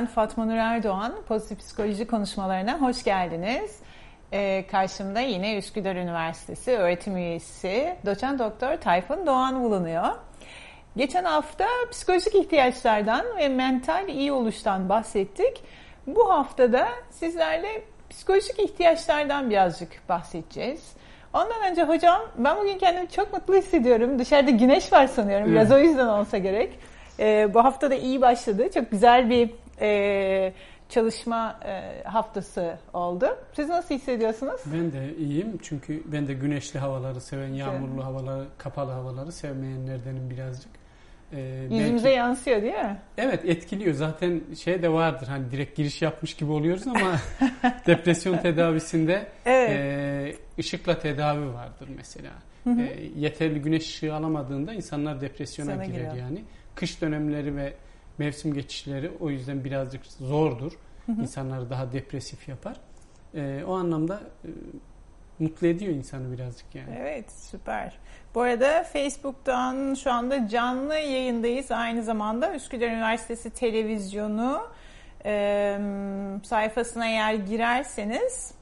Ben Fatma Nur Erdoğan. Pozitif Psikoloji konuşmalarına hoş geldiniz. Ee, karşımda yine Üsküdar Üniversitesi öğretim üyesi doçent doktor Tayfun Doğan bulunuyor. Geçen hafta psikolojik ihtiyaçlardan ve mental iyi oluştan bahsettik. Bu haftada sizlerle psikolojik ihtiyaçlardan birazcık bahsedeceğiz. Ondan önce hocam ben bugün kendimi çok mutlu hissediyorum. Dışarıda güneş var sanıyorum. Biraz o yüzden olsa gerek. Ee, bu hafta da iyi başladı. Çok güzel bir e, çalışma e, haftası oldu. Siz nasıl hissediyorsunuz? Ben de iyiyim çünkü ben de güneşli havaları seven, yağmurlu havaları, kapalı havaları sevmeyenlerdenim birazcık. Ee, Yüzümüze belki, yansıyor değil mi? Evet etkiliyor. Zaten şey de vardır hani direkt giriş yapmış gibi oluyoruz ama depresyon tedavisinde evet. e, ışıkla tedavi vardır mesela. Hı hı. E, yeterli güneş ışığı alamadığında insanlar depresyona Sana girer giriyor. yani. Kış dönemleri ve mevsim geçişleri o yüzden birazcık zordur. Hı hı. İnsanları daha depresif yapar. E, o anlamda e, mutlu ediyor insanı birazcık yani. Evet süper. Bu arada Facebook'tan şu anda canlı yayındayız. Aynı zamanda Üsküdar Üniversitesi televizyonu e, sayfasına eğer girerseniz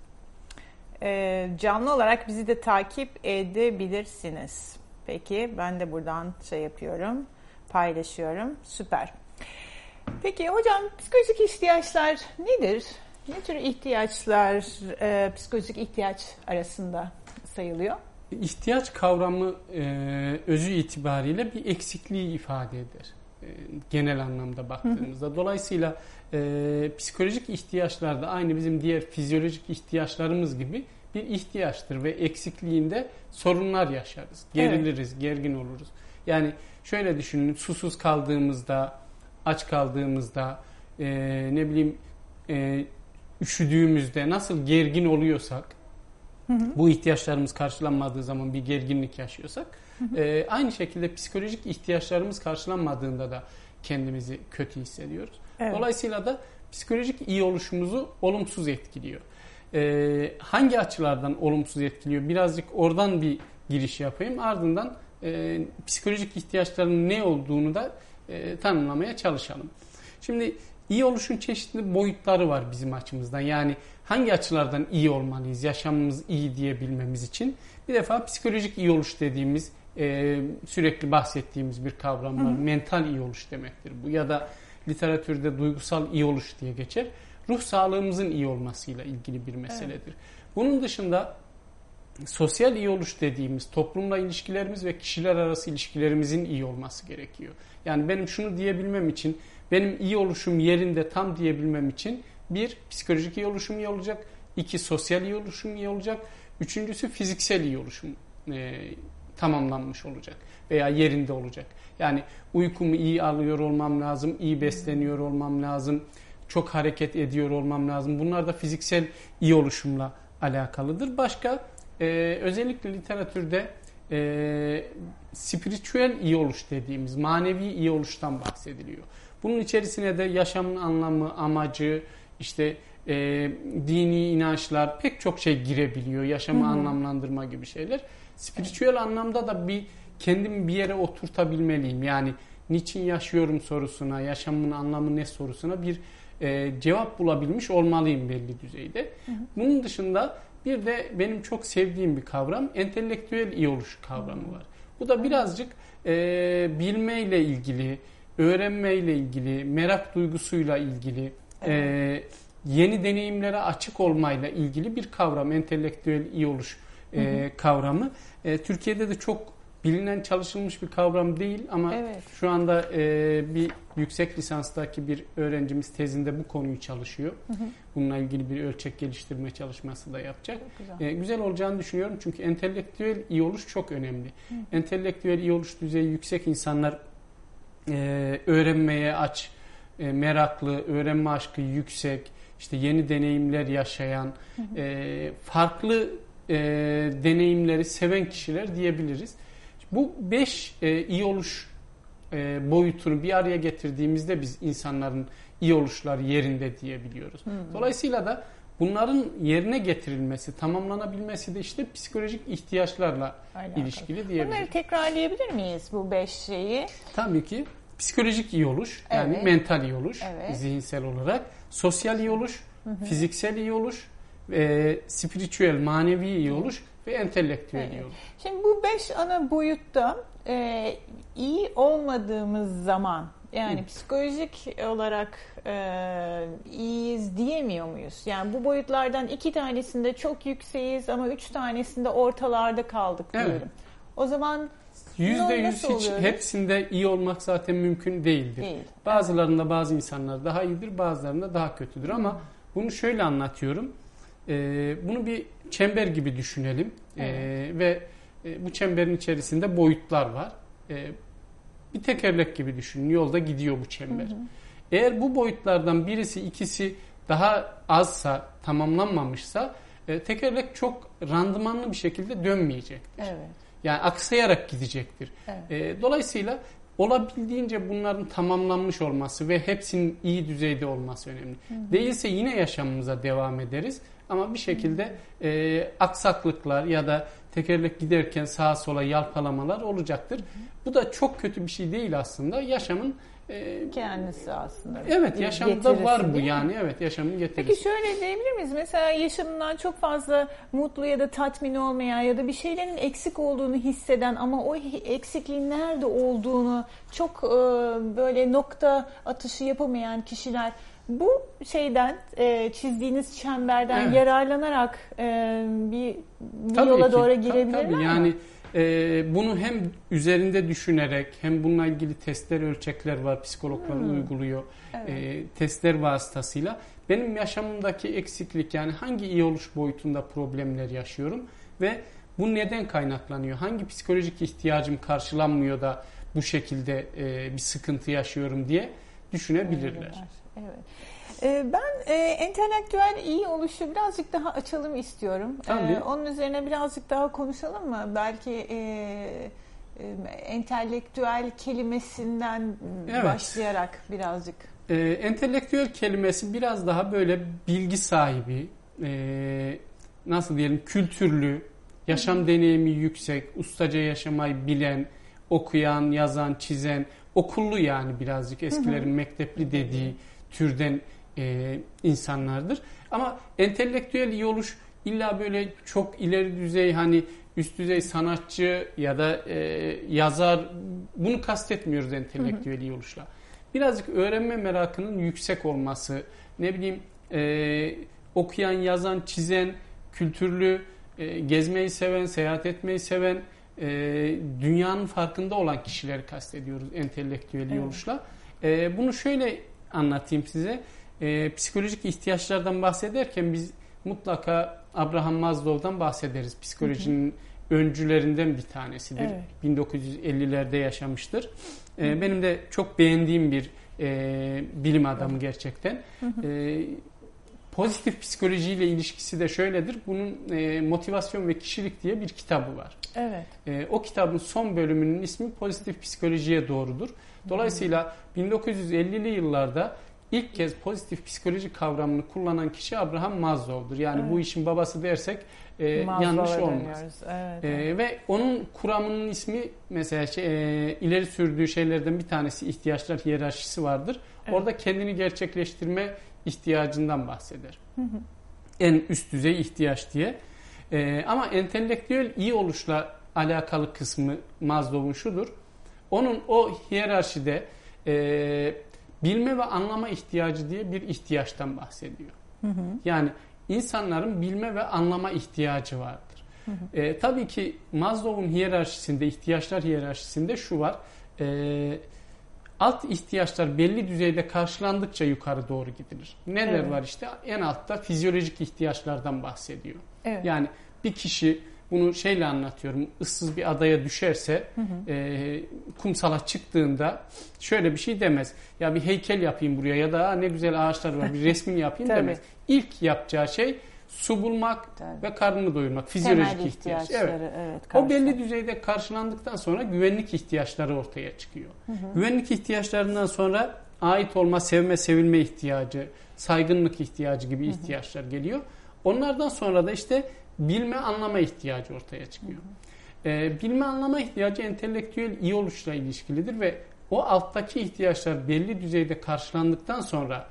e, canlı olarak bizi de takip edebilirsiniz. Peki ben de buradan şey yapıyorum, paylaşıyorum. Süper. Peki hocam psikolojik ihtiyaçlar nedir? Ne tür ihtiyaçlar e, psikolojik ihtiyaç arasında sayılıyor? İhtiyaç kavramı e, özü itibariyle bir eksikliği ifade eder. E, genel anlamda baktığımızda. Dolayısıyla e, psikolojik ihtiyaçlar da aynı bizim diğer fizyolojik ihtiyaçlarımız gibi bir ihtiyaçtır ve eksikliğinde sorunlar yaşarız. Geriliriz, evet. gergin oluruz. Yani şöyle düşünün susuz kaldığımızda, aç kaldığımızda, e, ne bileyim e, üşüdüğümüzde nasıl gergin oluyorsak hı hı. bu ihtiyaçlarımız karşılanmadığı zaman bir gerginlik yaşıyorsak hı hı. E, aynı şekilde psikolojik ihtiyaçlarımız karşılanmadığında da kendimizi kötü hissediyoruz. Evet. Dolayısıyla da psikolojik iyi oluşumuzu olumsuz etkiliyor. E, hangi açılardan olumsuz etkiliyor? Birazcık oradan bir giriş yapayım. Ardından e, psikolojik ihtiyaçların ne olduğunu da e, tanımlamaya çalışalım. Şimdi İyi oluşun çeşitli boyutları var bizim açımızdan. Yani hangi açılardan iyi olmalıyız, yaşamımız iyi diyebilmemiz için. Bir defa psikolojik iyi oluş dediğimiz e, sürekli bahsettiğimiz bir kavram var. Hı. Mental iyi oluş demektir bu. Ya da literatürde duygusal iyi oluş diye geçer. Ruh sağlığımızın iyi olmasıyla ilgili bir meseledir. Evet. Bunun dışında sosyal iyi oluş dediğimiz toplumla ilişkilerimiz ve kişiler arası ilişkilerimizin iyi olması gerekiyor. Yani benim şunu diyebilmem için benim iyi oluşum yerinde tam diyebilmem için bir psikolojik iyi oluşum iyi olacak. iki sosyal iyi oluşum iyi olacak. Üçüncüsü fiziksel iyi oluşum e, tamamlanmış olacak veya yerinde olacak. Yani uykumu iyi alıyor olmam lazım, iyi besleniyor olmam lazım, çok hareket ediyor olmam lazım. Bunlar da fiziksel iyi oluşumla alakalıdır. Başka e, özellikle literatürde e, spiritüel iyi oluş dediğimiz manevi iyi oluştan bahsediliyor. Bunun içerisine de yaşamın anlamı, amacı, işte e, dini inançlar pek çok şey girebiliyor. Yaşamı Hı-hı. anlamlandırma gibi şeyler. Spiritüel evet. anlamda da bir kendimi bir yere oturtabilmeliyim. Yani niçin yaşıyorum sorusuna, yaşamın anlamı ne sorusuna bir e, cevap bulabilmiş olmalıyım belli düzeyde. Hı hı. Bunun dışında bir de benim çok sevdiğim bir kavram entelektüel iyi oluş kavramı var. Bu da birazcık e, bilmeyle ilgili, öğrenmeyle ilgili, merak duygusuyla ilgili, e, yeni deneyimlere açık olmayla ilgili bir kavram. Entelektüel iyi oluş e, kavramı. E, Türkiye'de de çok bilinen çalışılmış bir kavram değil ama evet. şu anda e, bir yüksek lisanstaki bir öğrencimiz tezinde bu konuyu çalışıyor. Hı hı. Bununla ilgili bir ölçek geliştirme çalışması da yapacak. Güzel. E, güzel olacağını düşünüyorum çünkü entelektüel iyi oluş çok önemli. Hı. Entelektüel iyi oluş düzeyi yüksek insanlar e, öğrenmeye aç, e, meraklı, öğrenme aşkı yüksek, işte yeni deneyimler yaşayan, hı hı. E, farklı e, deneyimleri seven kişiler diyebiliriz. Bu beş e, iyi oluş e, boyutunu bir araya getirdiğimizde biz insanların iyi oluşları yerinde diyebiliyoruz. Hı hı. Dolayısıyla da bunların yerine getirilmesi, tamamlanabilmesi de işte psikolojik ihtiyaçlarla Alakalı. ilişkili diyebiliriz. Bunları tekrarlayabilir miyiz bu beş şeyi? Tabii ki. psikolojik iyi oluş yani Evet. mental iyi oluş Evet. zihinsel olarak, sosyal iyi oluş, fiziksel iyi oluş, e, spiritüel manevi iyi oluş ve entelektüel Evet. iyi oluş. Şimdi bu beş ana boyutta e, iyi olmadığımız zaman yani Hı. psikolojik olarak e, iyiyiz diyemiyor muyuz? Yani bu boyutlardan iki tanesinde çok yükseğiz ama üç tanesinde ortalarda kaldık Evet. diyelim. O zaman Yüzde yüz hiç oluyoruz? hepsinde iyi olmak zaten mümkün değildir. değil. Bazılarında bazı insanlar daha iyidir, bazılarında daha kötüdür ama bunu şöyle anlatıyorum. Ee, bunu bir çember gibi düşünelim Ee, ve e, bu çemberin içerisinde boyutlar var. Ee, bir tekerlek gibi düşünün. Yolda gidiyor bu çember. Eğer bu boyutlardan birisi, ikisi daha azsa, tamamlanmamışsa e, tekerlek çok randımanlı bir şekilde dönmeyecektir. Evet. Yani aksayarak gidecektir. Evet. E, dolayısıyla olabildiğince bunların tamamlanmış olması ve hepsinin iyi düzeyde olması önemli. Değilse yine yaşamımıza devam ederiz. Ama bir şekilde e, aksaklıklar ya da tekerlek giderken sağa sola yalpalamalar olacaktır. Bu da çok kötü bir şey değil aslında. Yaşamın e, Kendisi aslında. evet yaşamda var bu yani. Evet yaşamın getirisi. Peki şöyle diyebilir miyiz? Mesela yaşamından çok fazla mutlu ya da tatmin olmayan ya da bir şeylerin eksik olduğunu hisseden ama o eksikliğin nerede olduğunu çok e, böyle nokta atışı yapamayan kişiler bu şeyden e, çizdiğiniz çemberden Evet. yararlanarak e, bir, bir Tabii yola ki, doğru tabii, girebilirler tabii. mi? Yani e, bunu hem üzerinde düşünerek hem bununla ilgili testler, ölçekler var. Psikologlar Hmm. uyguluyor. Evet. E, testler vasıtasıyla. Benim yaşamımdaki eksiklik yani hangi iyi oluş boyutunda problemler yaşıyorum ve bu neden kaynaklanıyor? Hangi psikolojik ihtiyacım karşılanmıyor da bu şekilde e, bir sıkıntı yaşıyorum diye düşünebilirler. Evet. Ee, Ben e, entelektüel iyi oluşu birazcık daha açalım istiyorum. Tabii. Ee, onun üzerine birazcık daha konuşalım mı? Belki e, e, entelektüel kelimesinden Evet. başlayarak birazcık. E, entelektüel kelimesi biraz daha böyle bilgi sahibi, e, nasıl diyelim kültürlü, yaşam deneyimi yüksek, ustaca yaşamayı bilen, okuyan, yazan, çizen, okullu yani birazcık eskilerin mektepli dediği türden e, insanlardır. Ama entelektüel iyi oluş illa böyle çok ileri düzey hani üst düzey sanatçı ya da e, yazar bunu kastetmiyoruz entelektüel iyi oluşla. Birazcık öğrenme merakının yüksek olması, ne bileyim e, okuyan, yazan, çizen, kültürlü, e, gezmeyi seven, seyahat etmeyi seven, e, dünyanın farkında olan kişileri kastediyoruz entelektüel Evet. oluşla. E, bunu şöyle anlatayım size. E, psikolojik ihtiyaçlardan bahsederken biz mutlaka Abraham Maslow'dan bahsederiz. Psikolojinin öncülerinden bir tanesidir. Evet. 1950'lerde yaşamıştır. E, benim de çok beğendiğim bir e, bilim adamı gerçekten. E, pozitif psikolojiyle ilişkisi de şöyledir. Bunun e, motivasyon ve kişilik diye bir kitabı var. Evet. E, o kitabın son bölümünün ismi pozitif psikolojiye doğrudur. Dolayısıyla 1950'li yıllarda ilk kez pozitif psikoloji kavramını kullanan kişi Abraham Maslow'dur. Yani bu Evet. işin babası dersek e, yanlış olmaz. Evet. E, ve onun kuramının ismi mesela şey, e, ileri sürdüğü şeylerden bir tanesi ihtiyaçlar hiyerarşisi vardır. Evet. Orada kendini gerçekleştirme ihtiyacından bahseder. En üst düzey ihtiyaç diye. E, ama entelektüel iyi oluşla alakalı kısmı Maslow'un şudur. Onun o hiyerarşide e, bilme ve anlama ihtiyacı diye bir ihtiyaçtan bahsediyor. Yani insanların bilme ve anlama ihtiyacı vardır. E, tabii ki Maslow'un hiyerarşisinde, ihtiyaçlar hiyerarşisinde şu var. E, alt ihtiyaçlar belli düzeyde karşılandıkça yukarı doğru gidilir. Neler Evet. var işte? En altta fizyolojik ihtiyaçlardan bahsediyor. Evet. Yani bir kişi bunu şeyle anlatıyorum. ıssız bir adaya düşerse e, kumsala çıktığında şöyle bir şey demez. Ya bir heykel yapayım buraya ya da "Aa, ne güzel ağaçlar var bir resmini yapayım demez. İlk yapacağı şey su bulmak Tabii. ve karnını doyurmak. Fizyolojik Temel ihtiyaç. ihtiyaçları. Evet. Evet. O belli düzeyde karşılandıktan sonra güvenlik ihtiyaçları ortaya çıkıyor. Güvenlik ihtiyaçlarından sonra ait olma, sevme, sevilme ihtiyacı, saygınlık ihtiyacı gibi ihtiyaçlar geliyor. Onlardan sonra da işte bilme, anlama ihtiyacı ortaya çıkıyor. Ee, bilme, anlama ihtiyacı entelektüel iyi oluşla ilişkilidir ve o alttaki ihtiyaçlar belli düzeyde karşılandıktan sonra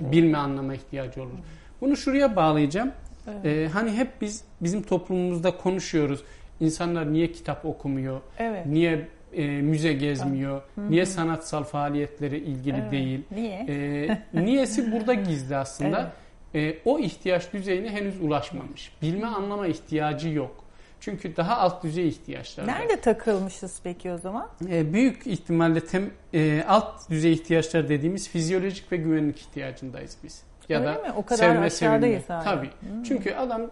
bilme anlama ihtiyacı olur. Bunu şuraya bağlayacağım. Evet. Ee, hani hep biz bizim toplumumuzda konuşuyoruz. İnsanlar niye kitap okumuyor? Evet. Niye e, müze gezmiyor? Niye sanatsal faaliyetlere ilgili Evet. değil? Niye? E, niyesi burada gizli aslında. E, o ihtiyaç düzeyine henüz ulaşmamış. Bilme anlama ihtiyacı yok. Çünkü daha alt düzey ihtiyaçlar var. Nerede takılmışız peki o zaman? E, büyük ihtimalle tem, e, alt düzey ihtiyaçlar dediğimiz fizyolojik ve güvenlik ihtiyacındayız biz. Ya Öyle da mi? O kadar sevme, sevilme. hala. Tabii. Çünkü adam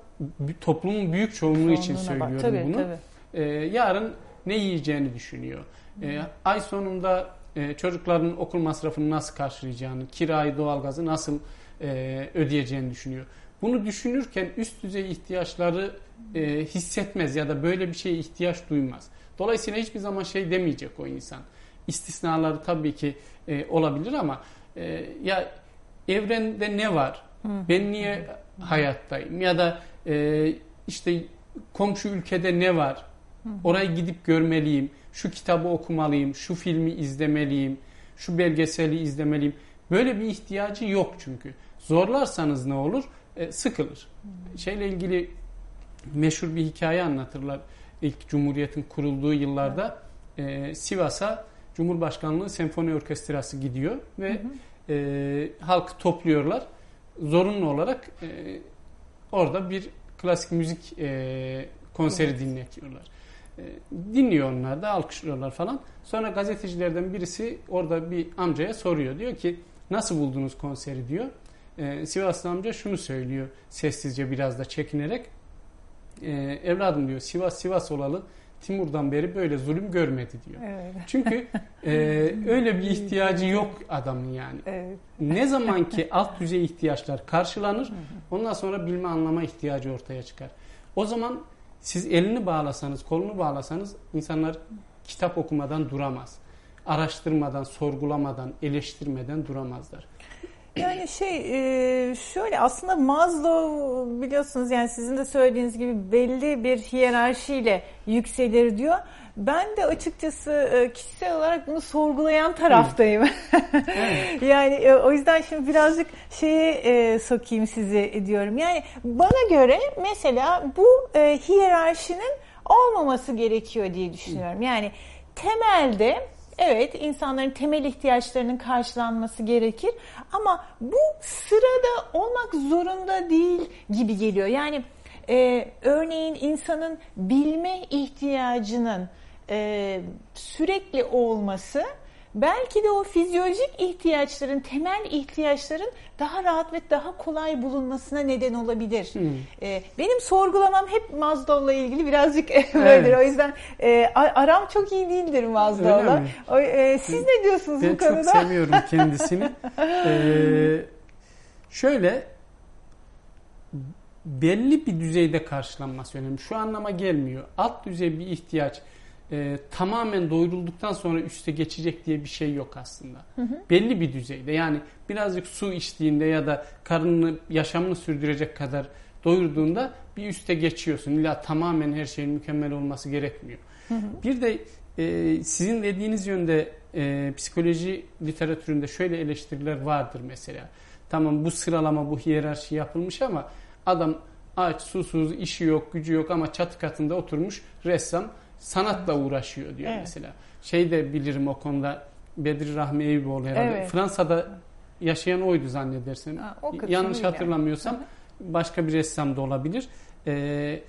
toplumun büyük çoğunluğu için bak. söylüyorum Tabii, bunu. tabii. E, yarın ne yiyeceğini düşünüyor. E, ay sonunda e, çocukların okul masrafını nasıl karşılayacağını, kirayı, doğalgazı nasıl e, ödeyeceğini düşünüyor. Bunu düşünürken üst düzey ihtiyaçları e, hissetmez ya da böyle bir şeye ihtiyaç duymaz. Dolayısıyla hiçbir zaman şey demeyecek o insan. İstisnaları tabii ki e, olabilir ama e, ya evrende ne var? Ben niye hayattayım? Ya da e, işte komşu ülkede ne var? Oraya gidip görmeliyim. Şu kitabı okumalıyım. Şu filmi izlemeliyim. Şu belgeseli izlemeliyim. Böyle bir ihtiyacı yok çünkü. Zorlarsanız ne olur? E, sıkılır. Şeyle ilgili meşhur bir hikaye anlatırlar. İlk Cumhuriyet'in kurulduğu yıllarda e, Sivas'a Cumhurbaşkanlığı Senfoni Orkestrası gidiyor ve e, halkı topluyorlar. Zorunlu olarak e, orada bir klasik müzik e, konseri Evet. dinletiyorlar. E, dinliyor onlar da alkışlıyorlar falan. Sonra gazetecilerden birisi orada bir amcaya soruyor. Diyor ki nasıl buldunuz konseri diyor. E, Sivaslı amca şunu söylüyor sessizce biraz da çekinerek. E, evladım diyor Sivas Sivas olalı Timur'dan beri böyle zulüm görmedi diyor. Evet. Çünkü e, öyle bir ihtiyacı yok adamın yani. Evet. Ne zaman ki alt düzey ihtiyaçlar karşılanır, ondan sonra bilme anlama ihtiyacı ortaya çıkar. O zaman siz elini bağlasanız, kolunu bağlasanız insanlar kitap okumadan duramaz. Araştırmadan, sorgulamadan, eleştirmeden duramazlar. Yani şey e, şöyle aslında Maslow biliyorsunuz yani sizin de söylediğiniz gibi belli bir hiyerarşiyle yükselir diyor. Ben de açıkçası e, kişisel olarak bunu sorgulayan taraftayım. yani e, o yüzden şimdi birazcık şeye sokayım sizi diyorum. Yani bana göre mesela bu hiyerarşinin olmaması gerekiyor diye düşünüyorum. Yani temelde Evet, insanların temel ihtiyaçlarının karşılanması gerekir ama bu sırada olmak zorunda değil gibi geliyor. Yani e, örneğin insanın bilme ihtiyacının e, sürekli olması belki de o fizyolojik ihtiyaçların, temel ihtiyaçların daha rahat ve daha kolay bulunmasına neden olabilir. E, benim sorgulamam hep Maslow'la ilgili birazcık böyledir. O yüzden e, aram çok iyi değildir? O, e, siz ne diyorsunuz Ben bu çok konuda? seviyorum kendisini. Ee, şöyle belli bir düzeyde karşılanması önemli. Şu anlama gelmiyor. Alt düzey bir ihtiyaç e, tamamen doyurulduktan sonra üste geçecek diye bir şey yok aslında. Belli bir düzeyde yani birazcık su içtiğinde ya da karnını yaşamını sürdürecek kadar doyurduğunda bir üste geçiyorsun. İlla tamamen her şeyin mükemmel olması gerekmiyor. Bir de e, sizin dediğiniz yönde e, psikoloji literatüründe şöyle eleştiriler vardır mesela. Tamam bu sıralama bu hiyerarşi yapılmış ama adam aç, susuz, işi yok, gücü yok ama çatı katında oturmuş ressam sanatla uğraşıyor diyor Evet. mesela. Şey de bilirim o konuda Bedri Rahmi Eyüboğlu herhalde. Evet. Fransa'da yaşayan oydu zannedersem. Ha, Yanlış hatırlamıyorsam başka bir ressam da olabilir. Ee,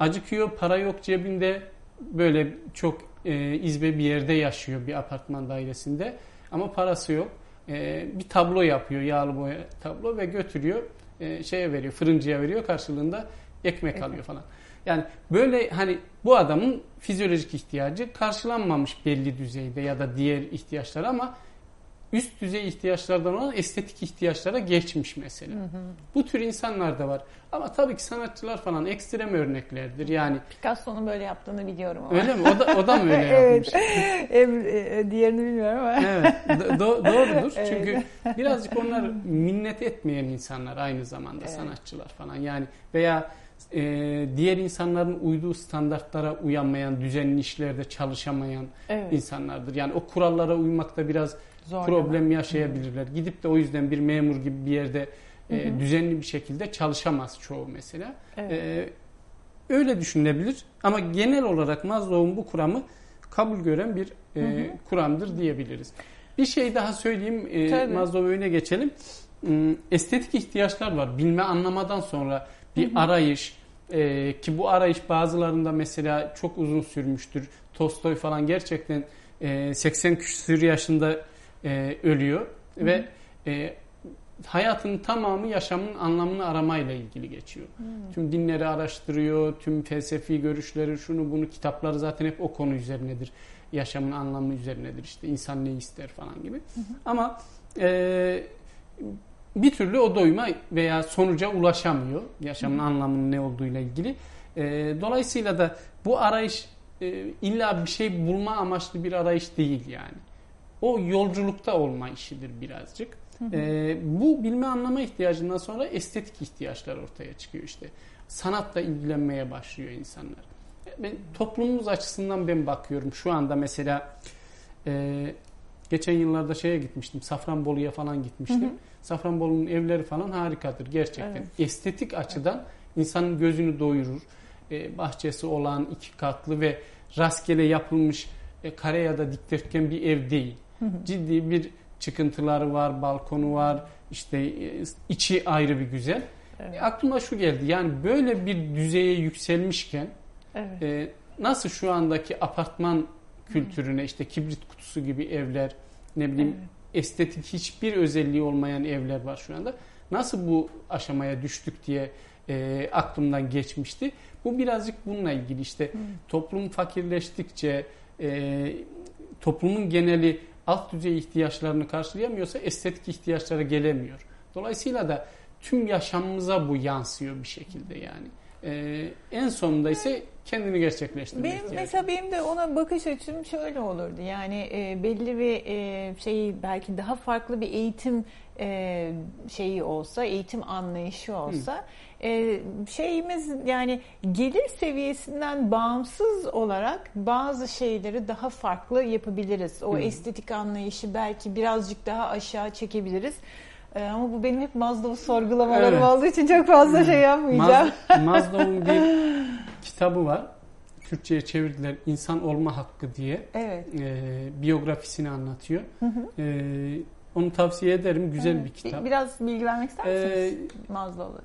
acıkıyor, para yok cebinde böyle çok e, izbe bir yerde yaşıyor bir apartman dairesinde ama parası yok. Ee, bir tablo yapıyor, yağlı boya tablo ve götürüyor e, şeye veriyor, fırıncıya veriyor karşılığında ekmek alıyor falan. Yani böyle hani bu adamın fizyolojik ihtiyacı karşılanmamış belli düzeyde ya da diğer ihtiyaçlar ama üst düzey ihtiyaçlardan olan estetik ihtiyaçlara geçmiş mesela. Bu tür insanlar da var. Ama tabii ki sanatçılar falan ekstrem örneklerdir. Yani Picasso'nun böyle yaptığını biliyorum ama. öyle mi? O da o da mı öyle evet. yapmış? Em- e, diğerini bilmiyorum ama. Evet, do- doğrudur. Evet. Çünkü birazcık onlar minnet etmeyen insanlar aynı zamanda Evet. sanatçılar falan. Yani veya e, diğer insanların uyduğu standartlara uyanmayan, düzenli işlerde çalışamayan Evet. insanlardır. Yani o kurallara uymakta biraz Zorlama. problem yaşayabilirler. Gidip de o yüzden bir memur gibi bir yerde e, Hı hı. düzenli bir şekilde çalışamaz çoğu mesela. Evet. E, öyle düşünülebilir ama genel olarak Maslow'un bu kuramı kabul gören bir e, Hı hı. kuramdır diyebiliriz. Bir şey daha söyleyeyim. E, Tabii. Maslow'a öne geçelim. Hmm, Estetik ihtiyaçlar var. Bilme anlamadan sonra bir Hı hı. arayış e, ki bu arayış bazılarında mesela çok uzun sürmüştür. Tolstoy falan gerçekten e, 80 küsur yaşında e, ölüyor Hı hı. ve e, hayatının tamamı yaşamın anlamını aramayla ilgili geçiyor. Hmm. Tüm dinleri araştırıyor, tüm felsefi görüşleri, şunu bunu kitapları zaten hep o konu üzerinedir. Yaşamın anlamı üzerinedir işte insan ne ister falan gibi. Ama e, bir türlü o doyuma veya sonuca ulaşamıyor yaşamın anlamının ne olduğuyla ilgili. E, dolayısıyla da bu arayış e, illa bir şey bulma amaçlı bir arayış değil yani. O yolculukta olma işidir birazcık. E, bu bilme anlama ihtiyacından sonra estetik ihtiyaçlar ortaya çıkıyor işte. Sanatla ilgilenmeye başlıyor insanlar. Ben toplumumuz açısından ben bakıyorum. Şu anda mesela e, geçen yıllarda şeye gitmiştim. Safranbolu'ya falan gitmiştim. Hı hı. Safranbolu'nun evleri falan harikadır gerçekten. Evet. Estetik açıdan insanın gözünü doyurur. E, bahçesi olan iki katlı ve rastgele yapılmış e, kare ya da dikdörtgen bir ev değil. Hı hı. Ciddi bir çıkıntıları var, balkonu var, işte e, içi ayrı bir güzel. Evet. E, aklıma şu geldi. Yani böyle bir düzeye yükselmişken Evet. e, nasıl şu andaki apartman kültürüne işte kibrit kutusu gibi evler, ne bileyim Evet. Estetik hiçbir özelliği olmayan evler var şu anda. Nasıl bu aşamaya düştük diye e, aklımdan geçmişti. Bu birazcık bununla ilgili işte Hı. toplum fakirleştikçe e, toplumun geneli alt düzey ihtiyaçlarını karşılayamıyorsa estetik ihtiyaçlara gelemiyor. Dolayısıyla da tüm yaşamımıza bu yansıyor bir şekilde yani. E, en sonunda ise kendini gerçekleştirme Benim ihtiyacı. mesela benim de ona bakış açım şöyle olurdu. Yani e, belli bir e, şeyi belki daha farklı bir eğitim e, şeyi olsa, eğitim anlayışı olsa e, şeyimiz yani gelir seviyesinden bağımsız olarak bazı şeyleri daha farklı yapabiliriz. O Hı. estetik anlayışı belki birazcık daha aşağı çekebiliriz. E, ama bu benim hep Maslow'u sorgulamalarım Evet. olduğu için çok fazla şey yapmayacağım. Maz- Maslow'un bir kitabı var. Türkçe'ye çevirdiler. İnsan Olma Hakkı diye. Evet. E, biyografisini anlatıyor. Hı hı. E, onu tavsiye ederim. Güzel Evet. bir kitap. Biraz bilgi vermek ister misiniz? E, Maslow'la.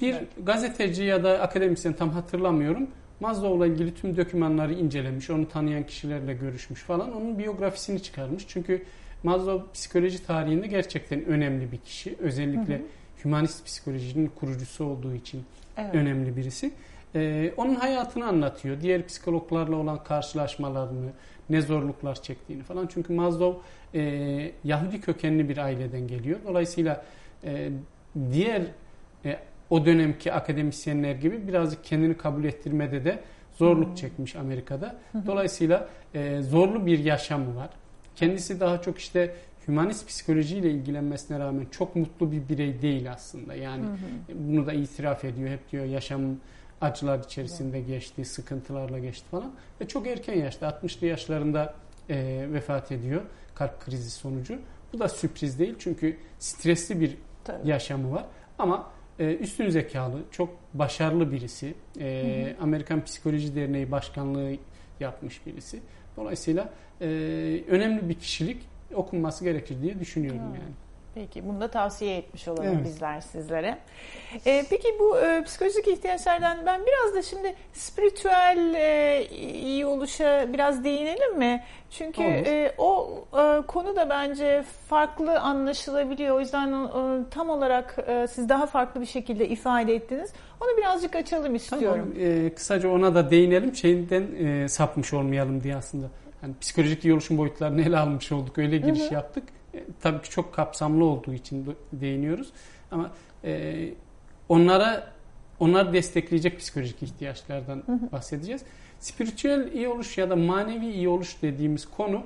bir Evet. gazeteci ya da akademisyen tam hatırlamıyorum. Maslow'la ilgili tüm dokümanları incelemiş. Onu tanıyan kişilerle görüşmüş falan. Onun biyografisini çıkarmış. Çünkü Maslow psikoloji tarihinde gerçekten önemli bir kişi. Özellikle Hı hı. hümanist psikolojinin kurucusu olduğu için Evet. önemli birisi. Ee, onun hayatını anlatıyor. Diğer psikologlarla olan karşılaşmalarını, ne zorluklar çektiğini falan. Çünkü Maslow e, Yahudi kökenli bir aileden geliyor. Dolayısıyla e, diğer e, o dönemki akademisyenler gibi birazcık kendini kabul ettirmede de zorluk çekmiş Amerika'da. Dolayısıyla e, zorlu bir yaşamı var. Kendisi daha çok işte hümanist psikolojiyle ilgilenmesine rağmen çok mutlu bir birey değil aslında. Yani Hı hı. bunu da itiraf ediyor. Hep diyor yaşamım acılar içerisinde geçti, sıkıntılarla geçti falan. Ve çok erken yaşta 60'lı yaşlarında e, vefat ediyor kalp krizi sonucu. Bu da sürpriz değil çünkü stresli bir Tabii. yaşamı var. Ama e, üstün zekalı, çok başarılı birisi. E, Hı hı. Amerikan Psikoloji Derneği Başkanlığı yapmış birisi. Dolayısıyla e, önemli bir kişilik okunması gerekir diye düşünüyorum Evet. yani. Peki bunu da tavsiye etmiş olalım Evet. bizler sizlere. Ee, peki bu e, psikolojik ihtiyaçlardan ben biraz da şimdi spiritüel e, iyi oluşa biraz değinelim mi? Çünkü e, o e, konu da bence farklı anlaşılabiliyor. O yüzden e, tam olarak e, siz daha farklı bir şekilde ifade ettiniz. Onu birazcık açalım istiyorum. Tamam, e, kısaca ona da değinelim. Şeyinden e, sapmış olmayalım diye aslında. Yani psikolojik iyi oluşum boyutlarını ele almış olduk. Öyle giriş Hı hı. yaptık. E, tabii ki çok kapsamlı olduğu için de- değiniyoruz. Ama e, onlara onlar destekleyecek psikolojik ihtiyaçlardan Hı hı. bahsedeceğiz. Spiritüel iyi oluş ya da manevi iyi oluş dediğimiz konu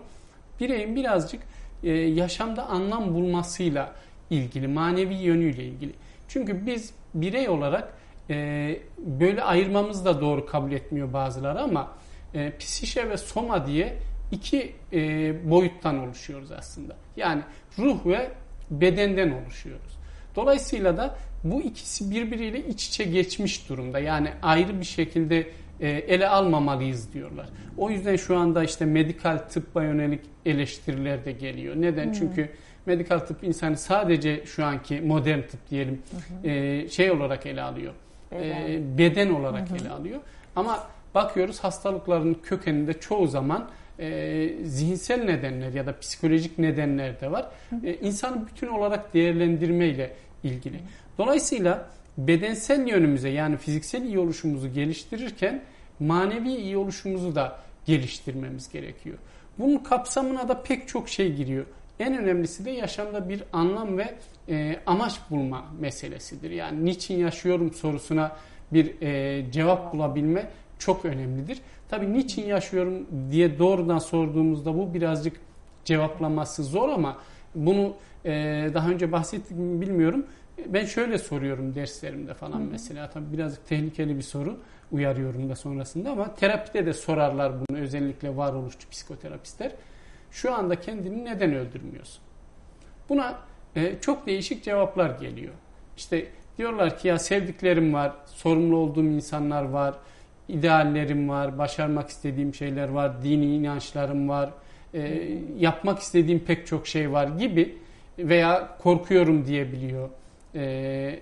bireyin birazcık e, yaşamda anlam bulmasıyla ilgili, manevi yönüyle ilgili. Çünkü biz birey olarak e, böyle ayırmamız da doğru kabul etmiyor bazıları ama e, psişe ve soma diye iki e, boyuttan oluşuyoruz aslında. Yani ruh ve bedenden oluşuyoruz. Dolayısıyla da bu ikisi birbiriyle iç içe geçmiş durumda. Yani ayrı bir şekilde e, ele almamalıyız diyorlar. O yüzden şu anda işte medikal tıbba yönelik eleştiriler de geliyor. Neden? Hmm. Çünkü medikal tıp insanı sadece şu anki modern tıp diyelim e, şey olarak ele alıyor. Beden, e, beden olarak hı hı. ele alıyor. Ama bakıyoruz hastalıkların kökeninde çoğu zaman e, zihinsel nedenler ya da psikolojik nedenler de var. E, insanı bütün olarak değerlendirmeyle ilgili. Dolayısıyla bedensel yönümüze yani fiziksel iyi oluşumuzu geliştirirken manevi iyi oluşumuzu da geliştirmemiz gerekiyor. Bunun kapsamına da pek çok şey giriyor. En önemlisi de yaşamda bir anlam ve e, amaç bulma meselesidir. Yani niçin yaşıyorum sorusuna bir e, cevap bulabilme çok önemlidir. Tabii niçin yaşıyorum diye doğrudan sorduğumuzda bu birazcık cevaplaması zor ama bunu e, daha önce bahsettik mi bilmiyorum. Ben şöyle soruyorum derslerimde falan Hı. mesela. Tabii birazcık tehlikeli bir soru uyarıyorum da sonrasında ama terapide de sorarlar bunu özellikle varoluşçu psikoterapistler. Şu anda kendini neden öldürmüyorsun? Buna e, çok değişik cevaplar geliyor. İşte diyorlar ki ya sevdiklerim var, sorumlu olduğum insanlar var, ideallerim var, başarmak istediğim şeyler var, dini inançlarım var, e, yapmak istediğim pek çok şey var gibi veya korkuyorum diyebiliyor. E,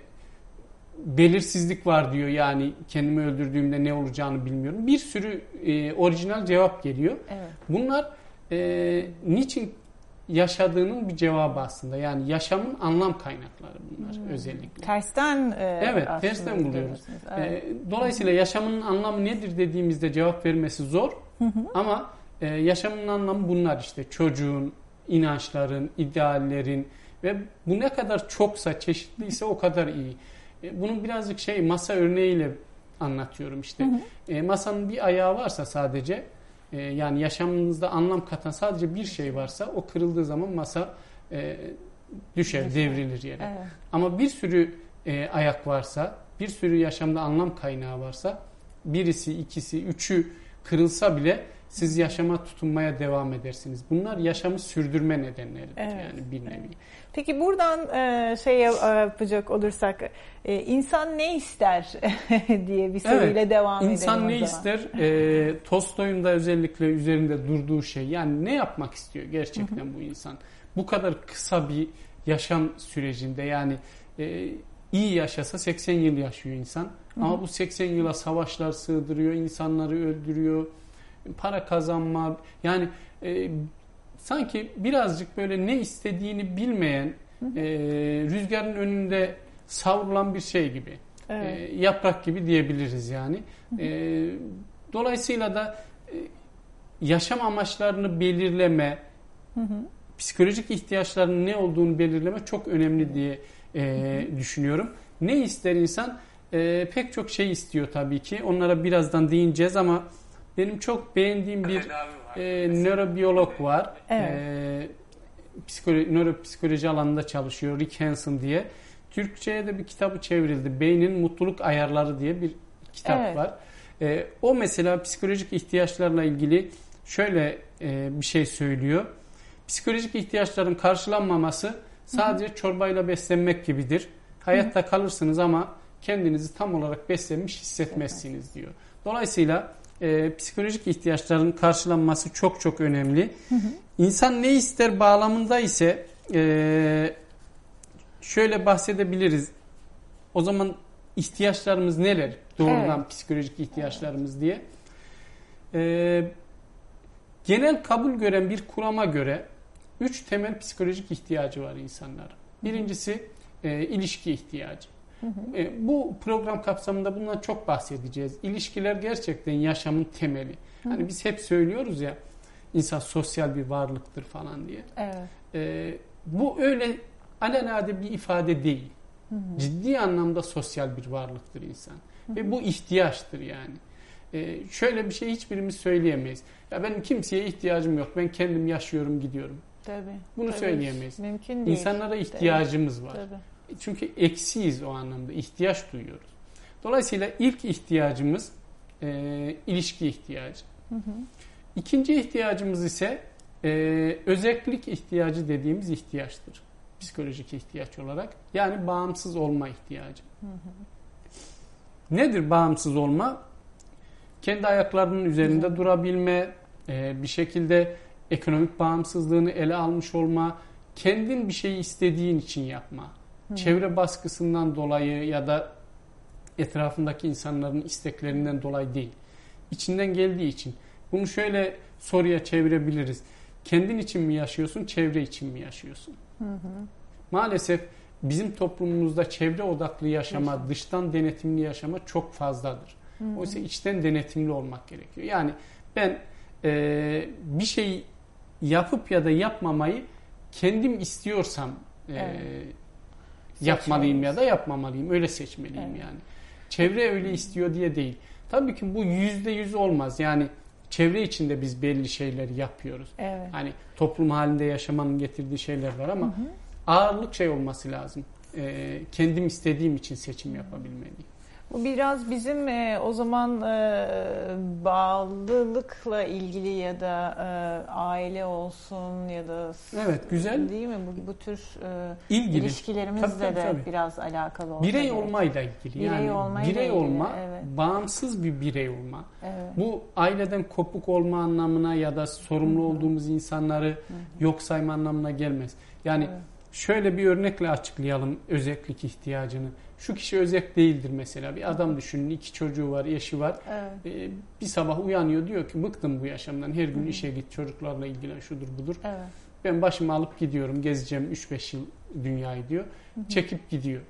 belirsizlik var diyor yani kendimi öldürdüğümde ne olacağını bilmiyorum. Bir sürü e, orijinal cevap geliyor. Evet. Bunlar e, niçin yaşadığının bir cevabı aslında. Yani yaşamın anlam kaynakları bunlar hmm. özellikle. Tersten e, Evet, tersten buluyoruz. Evet. E, dolayısıyla yaşamın anlamı nedir dediğimizde cevap vermesi zor. Hı hı. Ama e, yaşamın anlamı bunlar işte. Çocuğun, inançların, ideallerin ve bu ne kadar çoksa, çeşitliyse o kadar iyi. E, bunun birazcık şey masa örneğiyle anlatıyorum işte. Hı hı. E, masanın bir ayağı varsa sadece e, yani yaşamınızda anlam katan sadece bir şey varsa o kırıldığı zaman masa e, düşer, devrilir yere. Evet. Ama bir sürü e, ayak varsa, bir sürü yaşamda anlam kaynağı varsa birisi, ikisi, üçü kırılsa bile siz yaşama tutunmaya devam edersiniz. Bunlar yaşamı sürdürme nedenleridir evet. yani bir nevi. Peki buradan e, şey yapacak olursak e, insan ne ister diye bir soruyla evet. devam edelim. İnsan ne ister? E, Tolstoy'un da özellikle üzerinde durduğu şey yani ne yapmak istiyor gerçekten Hı-hı. bu insan? Bu kadar kısa bir yaşam sürecinde yani e, iyi yaşasa 80 yıl yaşıyor insan. Hı-hı. Ama bu 80 yıla savaşlar sığdırıyor, insanları öldürüyor, para kazanma yani e, sanki birazcık böyle ne istediğini bilmeyen e, rüzgarın önünde savrulan bir şey gibi. Evet. E, yaprak gibi diyebiliriz yani. E, dolayısıyla da e, yaşam amaçlarını belirleme, hı hı. psikolojik ihtiyaçlarının ne olduğunu belirleme çok önemli diye e, düşünüyorum. Ne ister insan? E, pek çok şey istiyor tabii ki. Onlara birazdan değineceğiz ama benim çok beğendiğim bir e, nörobiyolog var. Evet. E, psikoloji, nöropsikoloji alanında çalışıyor Rick Hansen diye. Türkçe'ye de bir kitabı çevrildi. Beynin Mutluluk Ayarları diye bir kitap evet. var. E, o mesela psikolojik ihtiyaçlarla ilgili şöyle e, bir şey söylüyor. Psikolojik ihtiyaçların karşılanmaması sadece Hı-hı. çorbayla beslenmek gibidir. Hayatta Hı-hı. kalırsınız ama kendinizi tam olarak beslenmiş hissetmezsiniz diyor. Dolayısıyla e, psikolojik ihtiyaçların karşılanması çok çok önemli. Hı hı. İnsan ne ister bağlamında ise e, şöyle bahsedebiliriz. O zaman ihtiyaçlarımız neler? Doğrudan evet. psikolojik ihtiyaçlarımız diye. E, genel kabul gören bir kurama göre üç temel psikolojik ihtiyacı var insanların. Birincisi e, ilişki ihtiyacı. Hı hı. E, bu program kapsamında bundan çok bahsedeceğiz. İlişkiler gerçekten yaşamın temeli. Hı. Hani biz hep söylüyoruz ya insan sosyal bir varlıktır falan diye. Evet. E, bu öyle alelade bir ifade değil. Hı hı. Ciddi anlamda sosyal bir varlıktır insan. Hı hı. Ve bu ihtiyaçtır yani. E, şöyle bir şey hiçbirimiz söyleyemeyiz. Ya benim kimseye ihtiyacım yok. Ben kendim yaşıyorum, gidiyorum. Tabii. Bunu tabii. söyleyemeyiz. Mümkün değil. İnsanlara ihtiyacımız tabii. var. Tabii. Çünkü eksiyiz o anlamda. ihtiyaç duyuyoruz. Dolayısıyla ilk ihtiyacımız e, ilişki ihtiyacı. İkinci ihtiyacımız ise e, özellik ihtiyacı dediğimiz ihtiyaçtır. Psikolojik ihtiyaç olarak. Yani bağımsız olma ihtiyacı. Nedir bağımsız olma? Kendi ayaklarının üzerinde Güzel. durabilme, e, bir şekilde ekonomik bağımsızlığını ele almış olma, kendin bir şeyi istediğin için yapma. Çevre baskısından dolayı ya da etrafındaki insanların isteklerinden dolayı değil. İçinden geldiği için. Bunu şöyle soruya çevirebiliriz. Kendin için mi yaşıyorsun, çevre için mi yaşıyorsun? Maalesef bizim toplumumuzda çevre odaklı yaşama, Yaşam. dıştan denetimli yaşama çok fazladır. Oysa içten denetimli olmak gerekiyor. Yani ben e, bir şeyi yapıp ya da yapmamayı kendim istiyorsam e, Evet. Yapmalıyım ya da yapmamalıyım. Öyle seçmeliyim Evet. yani. Çevre öyle istiyor diye değil. Tabii ki bu yüzde yüz olmaz. Yani çevre içinde biz belli şeyleri yapıyoruz. Evet. Hani toplum halinde yaşamanın getirdiği şeyler var ama ağırlık şey olması lazım. E, kendim istediğim için seçim yapabilmeliyim. Bu biraz bizim e, o zaman e, bağlılıkla ilgili ya da e, aile olsun ya da Evet, güzel. değil mi bu bu tür e, İlgili. ilişkilerimizle Tabii, tabii, de tabii. biraz alakalı olsa Birey gerek. olmayla ilgili. Birey yani olmayla birey ilgili, olma, evet. bağımsız bir birey olma. Evet. Bu aileden kopuk olma anlamına ya da sorumlu olduğumuz insanları yok sayma anlamına gelmez. Yani şöyle bir örnekle açıklayalım özellik ihtiyacını. Şu kişi özek değildir mesela. Bir adam düşünün, iki çocuğu var, eşi var. Evet. Ee, Bir sabah uyanıyor diyor ki bıktım bu yaşamdan. Her gün işe git, çocuklarla ilgilen, şudur budur. Evet. Ben başımı alıp gidiyorum, gezeceğim 3-5 yıl dünyayı diyor. Çekip gidiyor.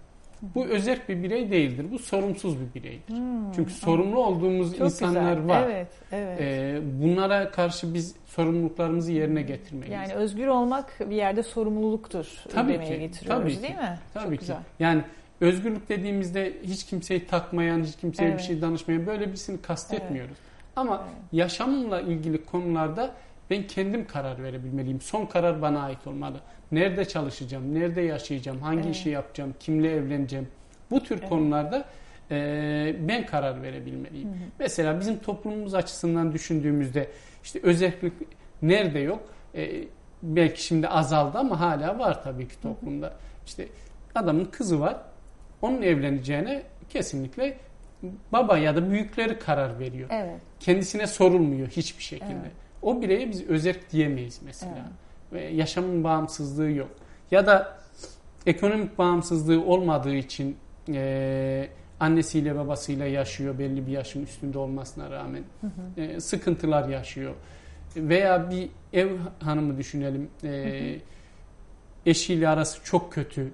Bu özerk bir birey değildir. Bu sorumsuz bir bireydir. Hmm. Çünkü sorumlu olduğumuz Çok insanlar güzel. var. Evet, evet. Ee, bunlara karşı biz sorumluluklarımızı yerine getirmeliyiz. yani özgür olmak bir yerde sorumluluktur Tabii demeye ki, getiriyoruz tabii ki. değil mi? Tabii Çok ki. güzel. Yani özgürlük dediğimizde hiç kimseyi takmayan, hiç kimseye Evet. bir şey danışmayan böyle birisini kastetmiyoruz. Ama Evet. yaşamımla ilgili konularda ben kendim karar verebilmeliyim. Son karar bana ait olmalı. Nerede çalışacağım, nerede yaşayacağım, hangi Evet. işi yapacağım, kimle evleneceğim. Bu tür Evet. konularda e, ben karar verebilmeliyim. Hı hı. Mesela bizim toplumumuz açısından düşündüğümüzde işte özellik nerede yok? E, belki şimdi azaldı ama hala var tabii ki toplumda. İşte adamın kızı var. Onun evleneceğine kesinlikle baba ya da büyükleri karar veriyor. Evet. Kendisine sorulmuyor hiçbir şekilde. Evet. O bireye biz özerk diyemeyiz mesela. Evet. Ve yaşamın bağımsızlığı yok. Ya da ekonomik bağımsızlığı olmadığı için eee, annesiyle babasıyla yaşıyor belli bir yaşın üstünde olmasına rağmen Hı hı. e, sıkıntılar yaşıyor. Veya bir ev hanımı düşünelim. E, eşiyle arası çok kötü.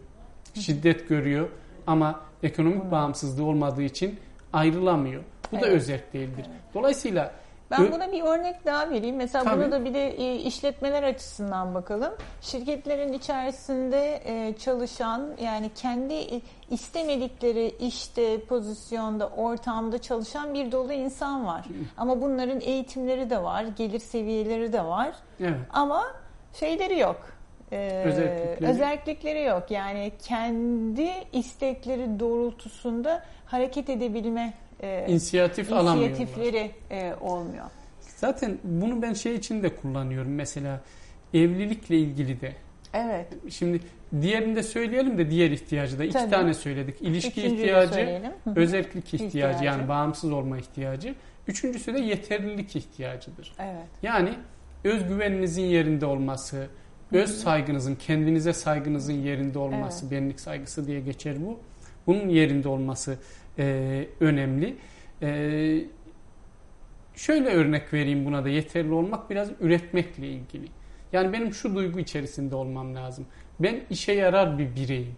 Şiddet görüyor ama ekonomik Bunu- bağımsızlığı olmadığı için ayrılamıyor. Bu da Evet. özerk değildir. Dolayısıyla Ben buna bir örnek daha vereyim. Mesela Tabii. buna da bir de e, işletmeler açısından bakalım. Şirketlerin içerisinde e, çalışan yani kendi e, istemedikleri işte, pozisyonda, ortamda çalışan bir dolu insan var. Ama bunların eğitimleri de var, gelir seviyeleri de var. evet. Ama şeyleri yok. Ee, Özellikleri. özellikleri yok. Yani kendi istekleri doğrultusunda hareket edebilme e, inisiyatif inisiyatifleri e, olmuyor. Zaten bunu ben şey için de kullanıyorum. Mesela evlilikle ilgili de. Evet. Şimdi diğerini de söyleyelim de diğer ihtiyacı da. iki Tabii. tane söyledik. İlişki Üçüncüyü ihtiyacı, özellik ihtiyacı, İhtiyacı. yani bağımsız olma ihtiyacı. Üçüncüsü de yeterlilik ihtiyacıdır. Evet. Yani özgüveninizin yerinde olması, öz saygınızın, kendinize saygınızın yerinde olması, benlik saygısı diye geçer bu. Bunun yerinde olması e, önemli. E, şöyle örnek vereyim buna da yeterli olmak biraz üretmekle ilgili. Yani benim şu duygu içerisinde olmam lazım. Ben işe yarar bir bireyim.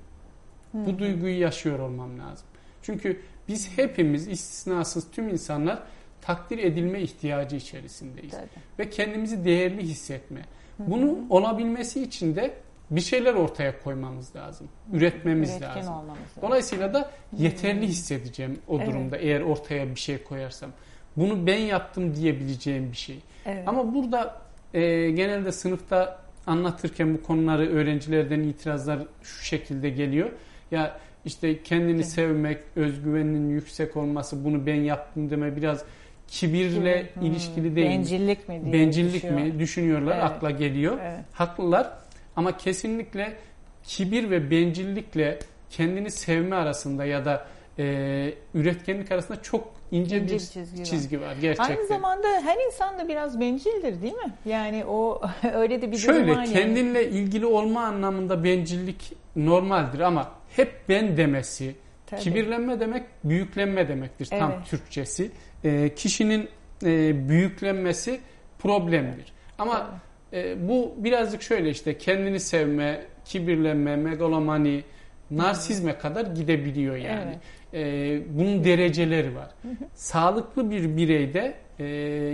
Bu duyguyu yaşıyor olmam lazım. Çünkü biz hepimiz istisnasız tüm insanlar takdir edilme ihtiyacı içerisindeyiz. Tabii. Ve kendimizi değerli hissetme. Bunun olabilmesi için de bir şeyler ortaya koymamız lazım. Üretmemiz Üretken lazım. olmamız. Dolayısıyla da yeterli hissedeceğim o Evet. durumda eğer ortaya bir şey koyarsam. Bunu ben yaptım diyebileceğim bir şey. Evet. Ama burada e, genelde sınıfta anlatırken bu konuları öğrencilerden itirazlar şu şekilde geliyor. Ya işte kendini Evet. sevmek, özgüveninin yüksek olması, bunu ben yaptım deme biraz kibirle Hmm, ilişkili değil. Bencillik mi diye Bencillik düşüyor. mi düşünüyorlar, Evet. akla geliyor. Evet. Haklılar ama kesinlikle kibir ve bencillikle kendini sevme arasında ya da e, üretkenlik arasında çok ince, İnce bir bir çizgi var. çizgi var gerçekten. Aynı zamanda her insan da biraz bencildir değil mi? Yani o öyle de bir durum Şöyle yani. kendinle ilgili olma anlamında bencillik normaldir ama hep ben demesi, Tabii. kibirlenme demek büyüklenme demektir tam Evet. Türkçesi. E, kişinin e, büyüklenmesi problemdir. Ama e, bu birazcık şöyle işte kendini sevme, kibirlenme, megalomani, narsizme kadar gidebiliyor yani. E, bunun dereceleri var. Sağlıklı bir bireyde e,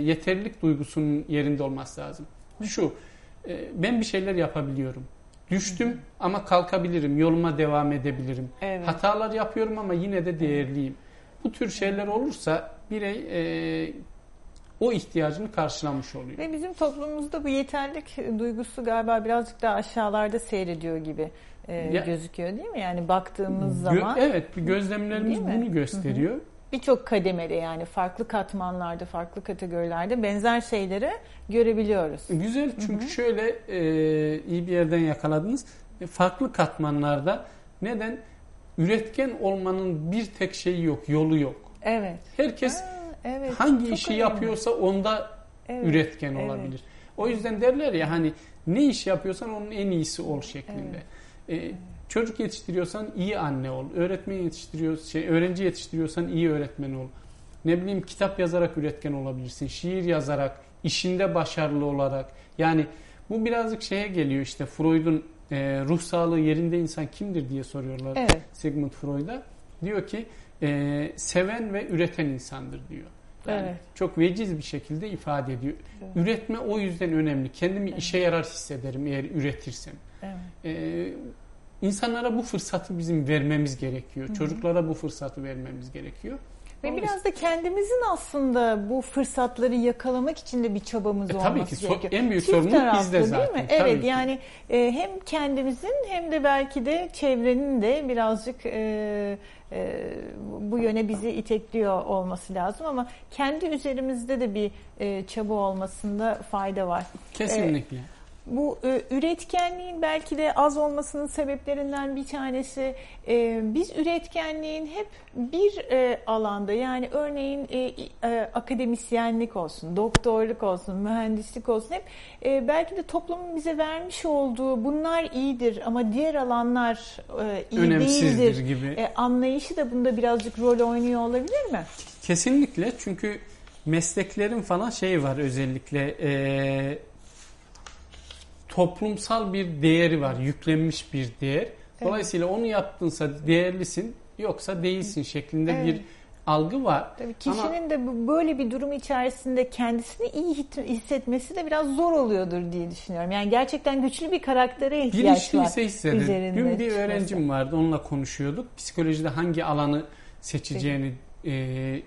yeterlilik duygusunun yerinde olması lazım. Şu, e, ben bir şeyler yapabiliyorum. Düştüm ama kalkabilirim, yoluma devam edebilirim. Evet. Hatalar yapıyorum ama yine de değerliyim. Bu tür şeyler olursa birey e, o ihtiyacını karşılamış oluyor. Ve bizim toplumumuzda bu yeterlik duygusu galiba birazcık daha aşağılarda seyrediyor gibi e, Ya- gözüküyor değil mi? Yani baktığımız Gö- zaman evet, gözlemlerimiz bunu gösteriyor. birçok kademede yani farklı katmanlarda, farklı kategorilerde benzer şeyleri görebiliyoruz. Güzel çünkü şöyle e, iyi bir yerden yakaladınız. E, farklı katmanlarda neden? Üretken olmanın bir tek şeyi yok, yolu yok. Evet. Herkes Ha, evet. hangi Çok işi önemli. yapıyorsa onda Evet. üretken evet. olabilir. O yüzden derler ya hani ne iş yapıyorsan onun en iyisi ol şeklinde. E, çocuk yetiştiriyorsan iyi anne ol. Öğretmen yetiştiriyorsan, şey, öğrenci yetiştiriyorsan iyi öğretmen ol. Ne bileyim kitap yazarak üretken olabilirsin. Şiir yazarak, işinde başarılı olarak. Yani bu birazcık şeye geliyor işte Freud'un e, ruh sağlığı yerinde insan kimdir diye soruyorlar Evet. Sigmund Freud'a. Diyor ki e, seven ve üreten insandır diyor. Yani Evet. Çok veciz bir şekilde ifade ediyor. Evet. Üretme o yüzden önemli. Kendimi işe yarar hissederim eğer üretirsem. Evet. Ee, insanlara bu fırsatı bizim vermemiz gerekiyor. Çocuklara bu fırsatı vermemiz gerekiyor. Ve biraz da kendimizin aslında bu fırsatları yakalamak için de bir çabamız E, olması tabii ki gerekiyor. en büyük Çift sorumluluk bizde değil zaten. mi? Tabii Evet ki. yani e, hem kendimizin hem de belki de çevrenin de birazcık e, e, bu yöne bizi itekliyor olması lazım ama kendi üzerimizde de bir e, çaba olmasında fayda var. Kesinlikle. Bu e, üretkenliğin belki de az olmasının sebeplerinden bir tanesi e, biz üretkenliğin hep bir e, alanda yani örneğin e, e, akademisyenlik olsun, doktorluk olsun, mühendislik olsun hep e, belki de toplumun bize vermiş olduğu bunlar iyidir ama diğer alanlar e, iyi Önemsizdir değildir. gibi. E, anlayışı da bunda birazcık rol oynuyor olabilir mi? Kesinlikle çünkü mesleklerin falan şey var özellikle e, toplumsal bir değeri var. Yüklenmiş bir değer. Dolayısıyla onu yaptınsa değerlisin yoksa değilsin şeklinde Evet. bir algı var. Tabii Ama- kişinin de bu- böyle bir durum içerisinde kendisini iyi hissetmesi de biraz zor oluyordur diye düşünüyorum. Yani gerçekten güçlü bir karaktere ihtiyaç var. üzerinde Dün bir öğrencim vardı onunla konuşuyorduk. Psikolojide hangi alanı seçeceğini e,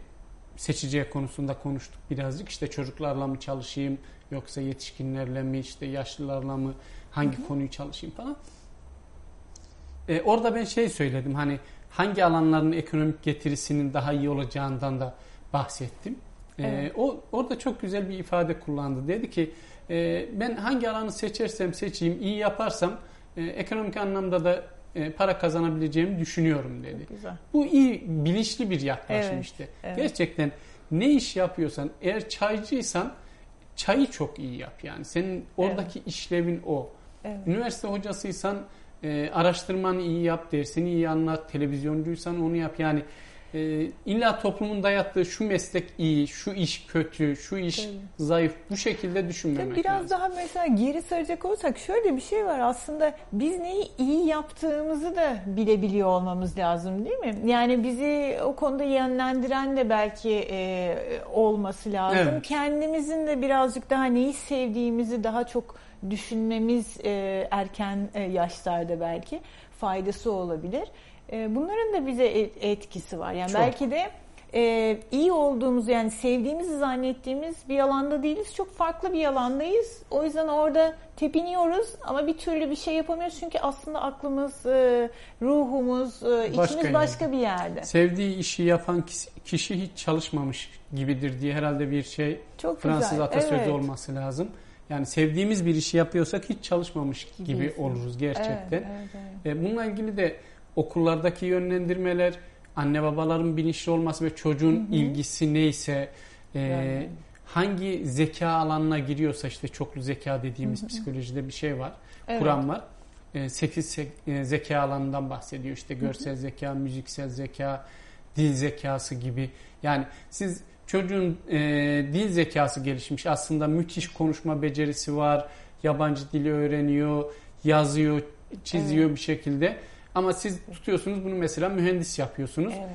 seçeceği konusunda konuştuk birazcık. İşte çocuklarla mı çalışayım yoksa yetişkinlerle mi işte yaşlılarla mı hangi konuyu çalışayım falan. E, orada ben şey söyledim hani hangi alanların ekonomik getirisinin daha iyi olacağından da bahsettim. E, Evet. o orada çok güzel bir ifade kullandı. Dedi ki e, ben hangi alanı seçersem seçeyim iyi yaparsam e, ekonomik anlamda da e, para kazanabileceğimi düşünüyorum dedi. Güzel. Bu iyi bilinçli bir yaklaşım Evet, işte. evet. Gerçekten ne iş yapıyorsan eğer çaycıysan çayı çok iyi yap yani. Senin oradaki işlevin o. Evet. Üniversite hocasıysan e, araştırmanı iyi yap, dersini iyi anlat, televizyoncuysan onu yap. Yani e, illa toplumun dayattığı şu meslek iyi, şu iş kötü, şu iş Tabii. zayıf bu şekilde düşünmemek Tabii biraz lazım. daha mesela geri saracak olursak şöyle bir şey var aslında biz neyi iyi yaptığımızı da bilebiliyor olmamız lazım değil mi? Yani bizi o konuda yönlendiren de belki e, olması lazım. Evet. Kendimizin de birazcık daha neyi sevdiğimizi daha çok düşünmemiz e, erken e, yaşlarda belki faydası olabilir. E, bunların da bize et- etkisi var. Yani Çok. belki de e, iyi olduğumuz yani sevdiğimizi zannettiğimiz bir alanda değiliz. Çok farklı bir alandayız. O yüzden orada tepiniyoruz ama bir türlü bir şey yapamıyoruz. Çünkü aslında aklımız, e, ruhumuz, e, içimiz Başka başka, bir yerde. Sevdiği işi yapan kişi, hiç çalışmamış gibidir diye herhalde bir şey Çok Fransız güzel. atasözü evet. olması lazım. Yani sevdiğimiz bir işi yapıyorsak hiç çalışmamış gibi Gibisin. oluruz gerçekten. Evet, evet, evet. E, Bununla ilgili de okullardaki yönlendirmeler, anne babaların bilinçli olması ve çocuğun ilgisi neyse, e, Yani. hangi zeka alanına giriyorsa işte çoklu zeka dediğimiz psikolojide bir şey var, Evet. kuram var. 8 zeka alanından bahsediyor işte görsel zeka, müziksel zeka, dil zekası gibi. Yani siz çocuğun e, dil zekası gelişmiş aslında müthiş konuşma becerisi var, yabancı dili öğreniyor, yazıyor, çiziyor bir şekilde. Ama siz tutuyorsunuz bunu mesela mühendis yapıyorsunuz. Evet.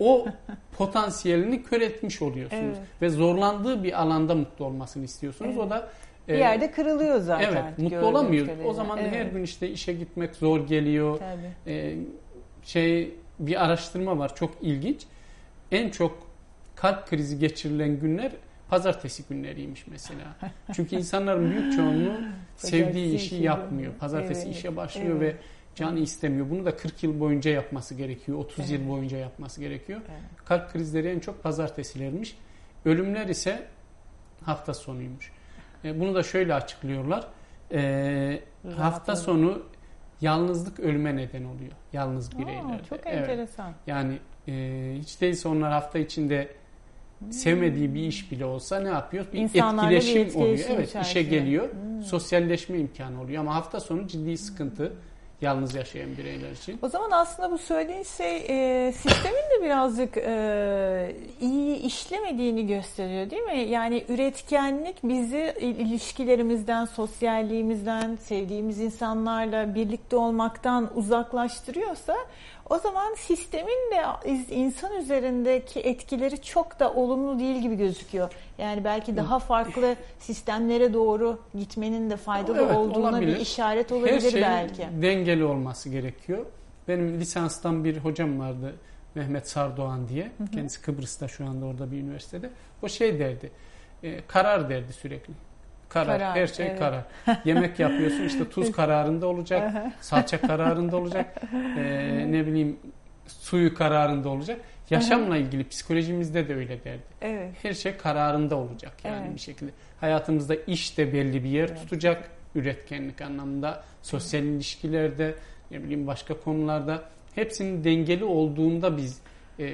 O potansiyelini kör etmiş oluyorsunuz. Evet. Ve zorlandığı bir alanda mutlu olmasını istiyorsunuz. Evet. O da Bir e, yerde kırılıyor zaten. Evet, mutlu olamıyor. kadarıyla. O zaman Evet, her gün işte işe gitmek zor geliyor. Tabii. Ee, şey bir araştırma var çok ilginç. En çok kalp krizi geçirilen günler pazartesi günleriymiş mesela. Çünkü insanların büyük çoğunluğu sevdiği işi yapmıyor. Pazartesi Evet, işe başlıyor evet. ve canı istemiyor. Bunu da 40 yıl boyunca yapması gerekiyor. 30 yıl Evet. boyunca yapması gerekiyor. Evet. Kalp krizleri en çok pazartesilermiş. Ölümler ise hafta sonuymuş. E, bunu da şöyle açıklıyorlar. E, hafta sonu yalnızlık ölüme neden oluyor. Yalnız Aa, bireylerde. çok Evet. enteresan. Yani e, hiç değilse onlar hafta içinde sevmediği bir iş bile olsa ne yapıyor? Bir İnsanlarla bir etkileşim oluyor. etkileşim Evet, işe içerisinde. geliyor. Hmm. Sosyalleşme imkanı oluyor ama hafta sonu ciddi sıkıntı yalnız yaşayan bireyler için. O zaman aslında bu söylediğin şey e, sistemin de birazcık e, iyi işlemediğini gösteriyor değil mi? Yani üretkenlik bizi il- ilişkilerimizden, sosyalliğimizden, sevdiğimiz insanlarla birlikte olmaktan uzaklaştırıyorsa o zaman sistemin de insan üzerindeki etkileri çok da olumlu değil gibi gözüküyor. Yani belki daha farklı sistemlere doğru gitmenin de faydalı Evet, olduğuna olabilir. bir işaret Her olabilir şeyin belki. dengeli olması gerekiyor. Benim lisanstan bir hocam vardı Mehmet Sardoğan diye. Kendisi Kıbrıs'ta şu anda orada bir üniversitede. O şey derdi. e, karar derdi sürekli. Karar, Karar, her şey evet. karar. Yemek yapıyorsun işte tuz kararında olacak, salça kararında olacak, e, ne bileyim suyu kararında olacak. Yaşamla ilgili psikolojimizde de öyle derdi. Evet. Her şey kararında olacak yani Evet. bir şekilde. Hayatımızda iş de belli bir yer Evet. tutacak. Üretkenlik anlamında, sosyal ilişkilerde, ne bileyim başka konularda hepsinin dengeli olduğunda biz e,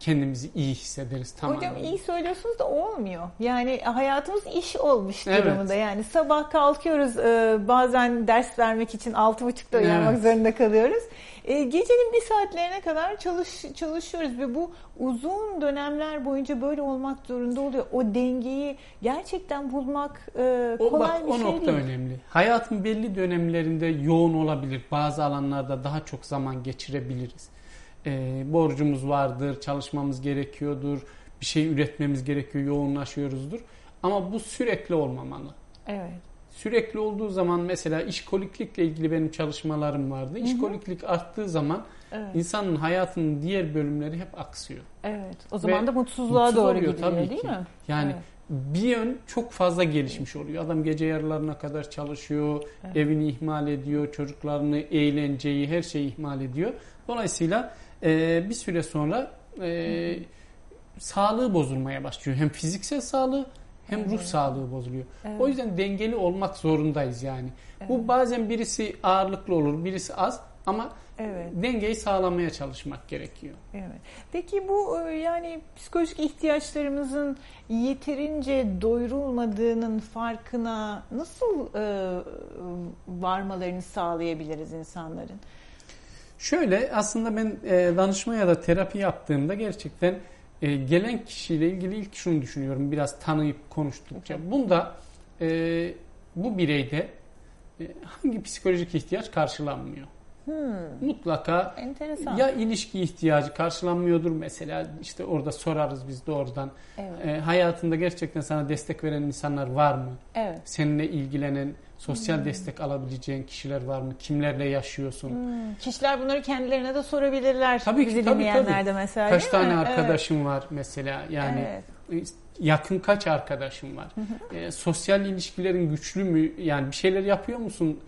kendimizi iyi hissederiz tamam. Hocam iyi söylüyorsunuz da olmuyor. Yani hayatımız iş olmuş Evet. durumunda. Yani sabah kalkıyoruz e, bazen ders vermek için altı buçukta uyanmak Evet. zorunda kalıyoruz. E, gecenin bir saatlerine kadar çalış, çalışıyoruz ve bu uzun dönemler boyunca böyle olmak zorunda oluyor. O dengeyi gerçekten bulmak e, O, kolay bak, bir o şey nokta değil. önemli. Hayatın belli dönemlerinde yoğun olabilir. Bazı alanlarda daha çok zaman geçirebiliriz. E, borcumuz vardır, çalışmamız gerekiyordur, bir şey üretmemiz gerekiyor, yoğunlaşıyoruzdur. Ama bu sürekli olmamalı. Evet. Sürekli olduğu zaman mesela işkoliklikle ilgili benim çalışmalarım vardı. İşkoliklik arttığı zaman Evet. insanın hayatının diğer bölümleri hep aksıyor. Evet. O zaman Ve da mutsuzluğa mutsuz doğru oluyor gidiyor tabii değil ki. mi? Yani Evet. bir yön çok fazla gelişmiş oluyor. Adam gece yarılarına kadar çalışıyor, Evet. evini ihmal ediyor, çocuklarını, eğlenceyi, her şeyi ihmal ediyor. Dolayısıyla e, bir süre sonra e, sağlığı bozulmaya başlıyor. Hem fiziksel sağlığı hem ruh Evet. sağlığı bozuluyor. Evet. O yüzden dengeli olmak zorundayız yani. Evet. Bu bazen birisi ağırlıklı olur, birisi az ama Evet. dengeyi sağlamaya çalışmak gerekiyor. Evet. Peki bu e, yani psikolojik ihtiyaçlarımızın yeterince doyurulmadığının farkına nasıl e, varmalarını sağlayabiliriz insanların? Şöyle aslında ben e, danışma ya da terapi yaptığımda gerçekten e, gelen kişiyle ilgili ilk şunu düşünüyorum biraz tanıyıp konuştukça. Bunda e, bu bireyde e, hangi psikolojik ihtiyaç karşılanmıyor? Hmm, Mutlaka enteresan. ya ilişki ihtiyacı karşılanmıyordur mesela işte orada sorarız biz doğrudan. Evet. E, hayatında gerçekten sana destek veren insanlar var mı? Evet. Seninle ilgilenen, Sosyal destek alabileceğin kişiler var mı? Kimlerle yaşıyorsun? Hmm, Kişiler bunları kendilerine de sorabilirler. Tabii ki, Bizi tabii, tabii. mesela. Kaç tane mi? arkadaşın var mesela? Yani Evet. yakın kaç arkadaşın var? E, sosyal ilişkilerin güçlü mü? Yani bir şeyler yapıyor musun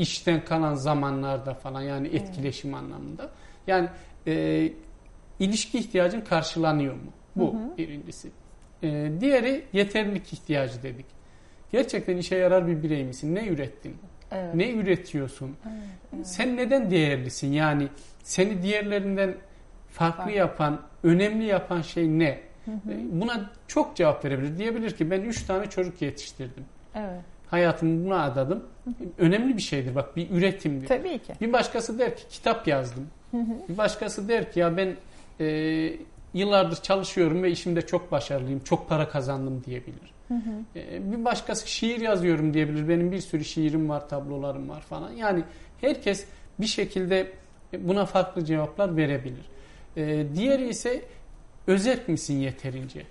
işten kalan zamanlarda falan yani etkileşim anlamında? Yani e, ilişki ihtiyacın karşılanıyor mu? Bu birincisi. E, diğeri yeterlilik ihtiyacı dedik. Gerçekten işe yarar bir birey misin? Ne ürettin? Evet. Ne üretiyorsun? Sen neden değerlisin? Yani seni diğerlerinden farklı Farklı. yapan, önemli yapan şey ne? E, Buna çok cevap verebilir. Diyebilir ki ben üç tane çocuk yetiştirdim. Evet. Hayatımı buna adadım. Önemli bir şeydir. Bak bir üretimdir. Tabii ki. Bir başkası der ki kitap yazdım. Bir başkası der ki ya ben e, yıllardır çalışıyorum ve işimde çok başarılıyım, çok para kazandım diyebilir. E, bir başkası şiir yazıyorum diyebilir. Benim bir sürü şiirim var, tablolarım var falan. Yani herkes bir şekilde buna farklı cevaplar verebilir. E, diğeri ise özet misin yeterince?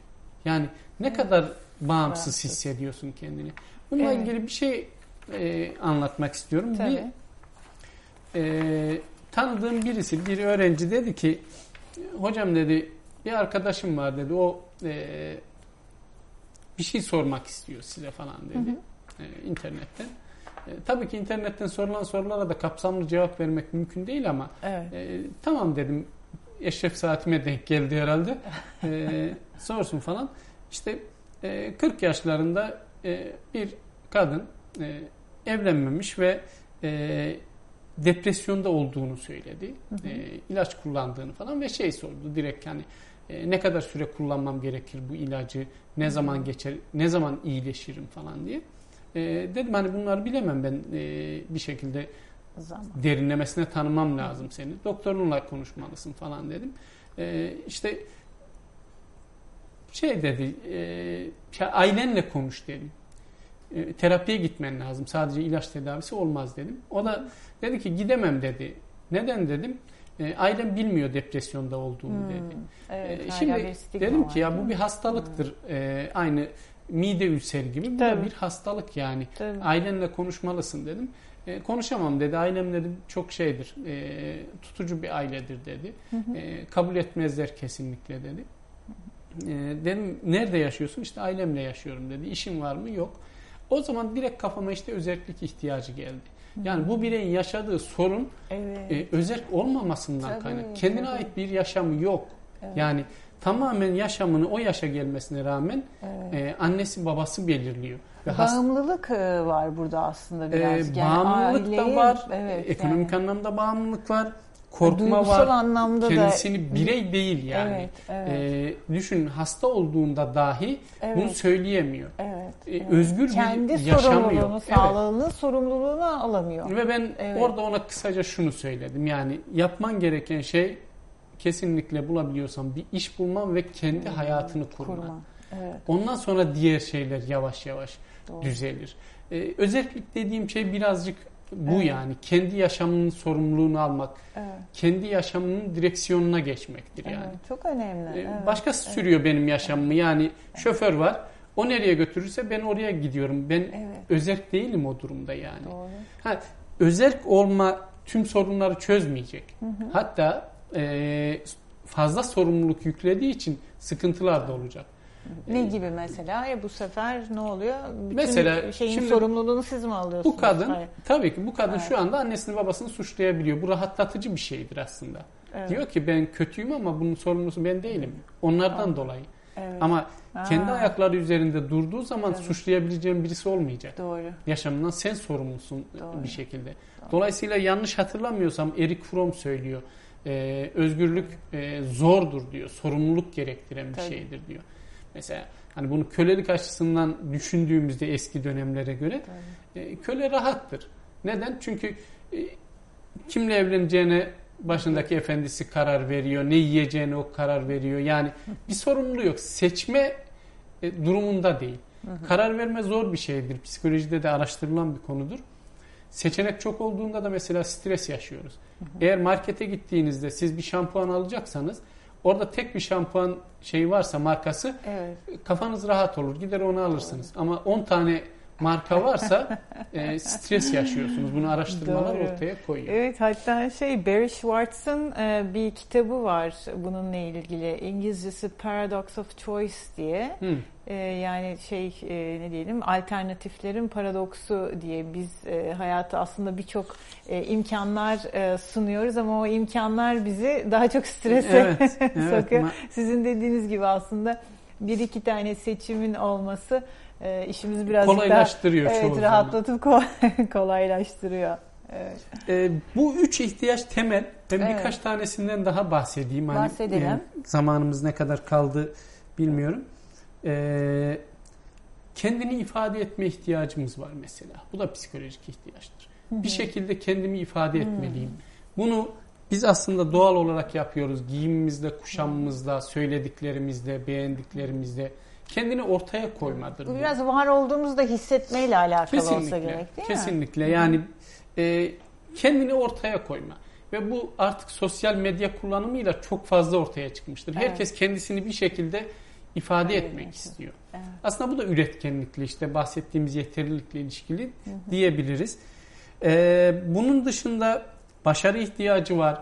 Yani ne kadar Bağımsız. hissediyorsun kendini? Bununla Evet. ilgili bir şey e, anlatmak istiyorum. Tabii. Bir e, tanıdığım birisi, bir öğrenci dedi ki hocam dedi bir arkadaşım var dedi o e, bir şey sormak istiyor size falan dedi E, internetten. E, tabii ki internetten sorulan sorulara da kapsamlı cevap vermek mümkün değil ama Evet. e, tamam dedim eşref saatime denk geldi herhalde. E, sorsun falan. İşte e, 40 yaşlarında e, bir kadın e, evlenmemiş ve e, depresyonda olduğunu söyledi. E, ilaç kullandığını falan ve şey sordu direkt e, ne kadar süre kullanmam gerekir bu ilacı, ne zaman geçer, ne zaman iyileşirim falan diye. E, dedim hani bunları bilemem ben e, bir şekilde Zaman. derinlemesine tanımam lazım seni. Doktorunla konuşmalısın falan dedim. Ee, işte şey dedi, e, ailenle konuş dedim. E, terapiye gitmen lazım. Sadece ilaç tedavisi olmaz dedim. O da dedi ki gidemem dedi. Neden dedim? E, ailem bilmiyor depresyonda olduğumu Hmm. dedi. Evet, E, şimdi dedim ki ya bu bir hastalıktır. E, aynı mide ülseri gibi. Bu Tabii. da bir hastalık yani. Tabii. Ailenle konuşmalısın dedim. E, konuşamam dedi. Ailem dedim çok şeydir. e, tutucu bir ailedir dedi. E, kabul etmezler kesinlikle dedi. E, dedim nerede yaşıyorsun? İşte ailemle yaşıyorum dedi. İşin var mı? Yok. O zaman direkt kafama işte özellik ihtiyacı geldi. Yani bu bireyin yaşadığı sorun Evet. e, özerk olmamasından Tabii, kaynak. Kendine tabii. ait bir yaşamı yok. Evet. Yani tamamen yaşamını o yaşa gelmesine rağmen Evet. e, annesi babası belirliyor. Ve Bağımlılık e, var burada aslında ee, biraz. Yani bağımlılık da aileyi- var. Evet, ekonomik yani. anlamda bağımlılık var. Korkma Duygusal var. anlamda Kendisini da birey değil yani. Evet, evet. Ee, düşün hasta olduğunda dahi Evet. bunu söyleyemiyor. Evet. Ee, evet. özgür bir Kendi yaşamı sorumluluğunu, sağlığını, sorumluluğunu alamıyor. Ve ben Evet. orada ona kısaca şunu söyledim. Yani yapman gereken şey kesinlikle bulabiliyorsan bir iş bulman ve kendi hayatını kurman. Hmm, Kurma. Evet. Ondan sonra diğer şeyler yavaş yavaş Doğru. düzelir. Ee, özellik dediğim şey birazcık bu Evet. yani. Kendi yaşamının sorumluluğunu almak, Evet. kendi yaşamının direksiyonuna geçmektir yani. Evet. Çok önemli. Ee, evet. Başkası sürüyor benim yaşamımı. Yani şoför var. O nereye götürürse ben oraya gidiyorum. Ben Evet. özerk değilim o durumda yani. Doğru. Ha, özerk olma tüm sorunları çözmeyecek. Hatta e, fazla sorumluluk yüklediği için sıkıntılar da olacak. Ne gibi mesela? E bu sefer ne oluyor? Bütün Mesela şeyin şimdi sorumluluğunu siz mi alıyorsunuz? Bu kadın Hayır. tabii ki bu kadın Evet. şu anda annesini babasını suçlayabiliyor. Bu rahatlatıcı bir şeydir aslında. Evet. Diyor ki ben kötüyüm ama bunun sorumlusu ben değilim. Onlardan Anladım. dolayı. Evet. Ama kendi Aa. ayakları üzerinde durduğu zaman Tabii. suçlayabileceğin birisi olmayacak. Doğru. Yaşamından sen sorumlusun Doğru. bir şekilde. Dolayısıyla yanlış hatırlamıyorsam Erik Fromm söylüyor. Ee, özgürlük e, zordur diyor. Sorumluluk gerektiren bir Tabii. şeydir diyor. Mesela hani bunu kölelik açısından düşündüğümüzde eski dönemlere göre e, köle rahattır. Neden? Çünkü e, kimle evleneceğine başındaki efendisi karar veriyor. Ne yiyeceğine o karar veriyor. Yani bir sorumluluğu yok. Seçme e, durumunda değil. Karar verme zor bir şeydir. Psikolojide de araştırılan bir konudur. Seçenek çok olduğunda da mesela stres yaşıyoruz. Eğer markete gittiğinizde siz bir şampuan alacaksanız orada tek bir şampuan şeyi varsa markası Evet. kafanız rahat olur. Gider onu alırsınız. Ama 10 tane marka varsa e, stres yaşıyorsunuz. Bunu araştırmalar Doğru. ortaya koyuyor. Evet hatta şey Barry Schwartz'ın e, bir kitabı var bununla ilgili. İngilizcesi Paradox of Choice diye. Hı. E, yani şey e, ne diyelim alternatiflerin paradoksu diye biz e, hayata aslında birçok e, imkanlar e, sunuyoruz ama o imkanlar bizi daha çok strese Evet, evet. sokuyor. Sizin dediğiniz gibi aslında bir iki tane seçimin olması e, işimizi daha kolaylaştırıyor çoğu evet, rahatlatıp ko- kolaylaştırıyor. Evet. E, bu üç ihtiyaç temel. Ben Evet. birkaç tanesinden daha bahsedeyim. Hani, Bahsedelim. e, zamanımız ne kadar kaldı bilmiyorum. E, kendini ifade etme ihtiyacımız var mesela. Bu da psikolojik ihtiyaçtır. Bir şekilde kendimi ifade etmeliyim. Bunu biz aslında doğal olarak yapıyoruz. Giyimimizde, kuşamımızda, söylediklerimizde, beğendiklerimizde. Kendini ortaya koymadır. Bu bu. biraz var olduğumuzda hissetmeyle alakalı olsa Kesinlikle. gerek değil mi? kesinlikle. Yani e, kendini ortaya koyma. Ve bu artık sosyal medya kullanımıyla çok fazla ortaya çıkmıştır. Evet. Herkes kendisini bir şekilde ifade Evet, etmek evet. istiyor. Evet. Aslında bu da üretkenlikle işte bahsettiğimiz yeterlilikle ilişkili diyebiliriz. E, bunun dışında başarı ihtiyacı var,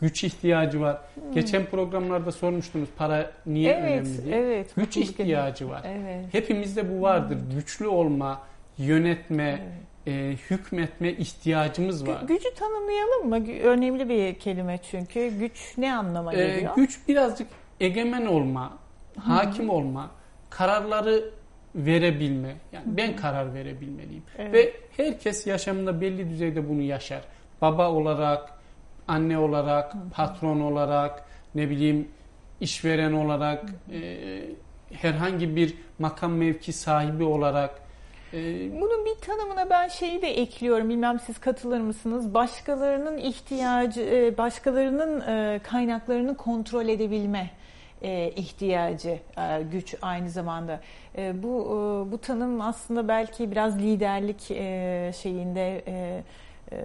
güç ihtiyacı var. Geçen programlarda sormuştunuz para niye Evet, önemli diye. evet. Güç ihtiyacı var. Evet. Hepimizde bu vardır. Güçlü olma, yönetme, e, hükmetme ihtiyacımız var. Gü- Gücü tanımlayalım mı? Önemli bir kelime çünkü. Güç ne anlama E, geliyor? güç birazcık egemen olma, hakim olma, kararları verebilme. Yani ben karar verebilmeliyim. Evet. Ve herkes yaşamında belli düzeyde bunu yaşar. Baba olarak, anne olarak, patron olarak, ne bileyim işveren olarak, e, herhangi bir makam mevki sahibi olarak e, Bunun bir tanımına ben şeyi de ekliyorum. Bilmem siz katılır mısınız? Başkalarının ihtiyacı, başkalarının kaynaklarını kontrol edebilme e, ihtiyacı, e, güç aynı zamanda. E, Bu e, bu tanım aslında belki biraz liderlik e, şeyinde e, e,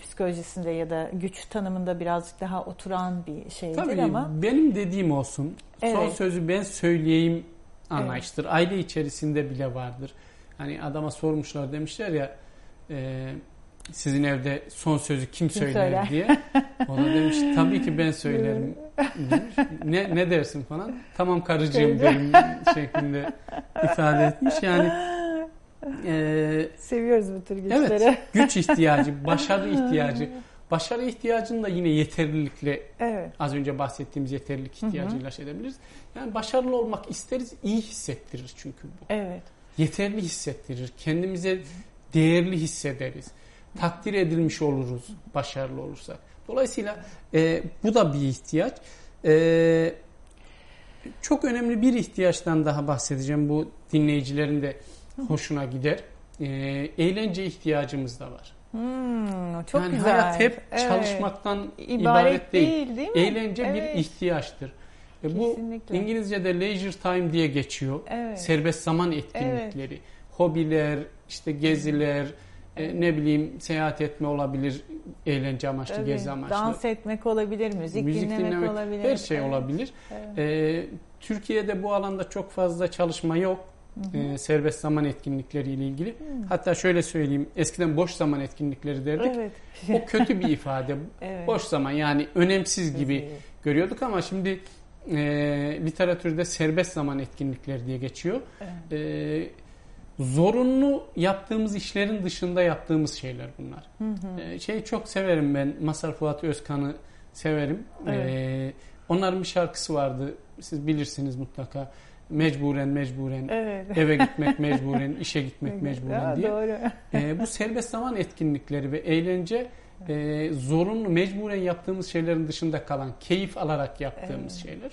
psikolojisinde ya da güç tanımında birazcık daha oturan bir şeydir Tabii ama benim dediğim olsun. Son Evet. sözü ben söyleyeyim anlayıştır. Aile içerisinde bile vardır. Hani adama sormuşlar demişler ya e, sizin evde son sözü kim, Kim söyler, söyler? diye. O da demiş tabii ki ben söylerim. Ne, ne dersin falan. Tamam karıcığım derim şeklinde ifade etmiş. Yani e, seviyoruz bu tür güçleri. evet güç ihtiyacı, başarı ihtiyacı. Başarı ihtiyacını da yine yeterlilikle Evet. Az önce bahsettiğimiz yeterlilik ihtiyacıyla şey edebiliriz. Yani başarılı olmak isteriz, iyi hissettirir çünkü bu. Evet. Yeterli hissettirir, kendimize değerli hissederiz. Takdir edilmiş oluruz başarılı olursak. Dolayısıyla e, bu da bir ihtiyaç. E, çok önemli bir ihtiyaçtan daha bahsedeceğim. Bu dinleyicilerin de hoşuna gider. E, eğlence ihtiyacımız da var. Hmm, çok yani güzel. hayat hep Evet. çalışmaktan İbaret, ibaret değil. değil değil mi? Eğlence Evet. bir ihtiyaçtır. E bu Kesinlikle. İngilizce'de leisure time diye geçiyor. Evet. Serbest zaman etkinlikleri, hobiler, işte geziler, e, ne bileyim seyahat etme olabilir, eğlence amaçlı, Tabii, gezi amaçlı. Dans etmek olabilir, müzik, müzik dinlemek, dinlemek, olabilir. her şey Evet, olabilir. evet. E, Türkiye'de bu alanda çok fazla çalışma yok. E, serbest zaman etkinlikleriyle ilgili. Hatta şöyle söyleyeyim, eskiden boş zaman etkinlikleri derdik. Evet. O kötü bir ifade. Evet. Boş zaman yani önemsiz gibi Evet. görüyorduk ama şimdi e, literatürde serbest zaman etkinlikleri diye geçiyor. Evet. E, zorunlu yaptığımız işlerin dışında yaptığımız şeyler bunlar. E, şeyi çok severim ben. Masar Fuat Özkan'ı severim. Evet. E, onların bir şarkısı vardı. Siz bilirsiniz mutlaka. Mecburen mecburen. Evet. Eve gitmek mecburen, işe gitmek mecburen diye. Doğru. E, bu serbest zaman etkinlikleri ve eğlence e, zorunlu, mecburen yaptığımız şeylerin dışında kalan, keyif alarak yaptığımız Evet. şeyler.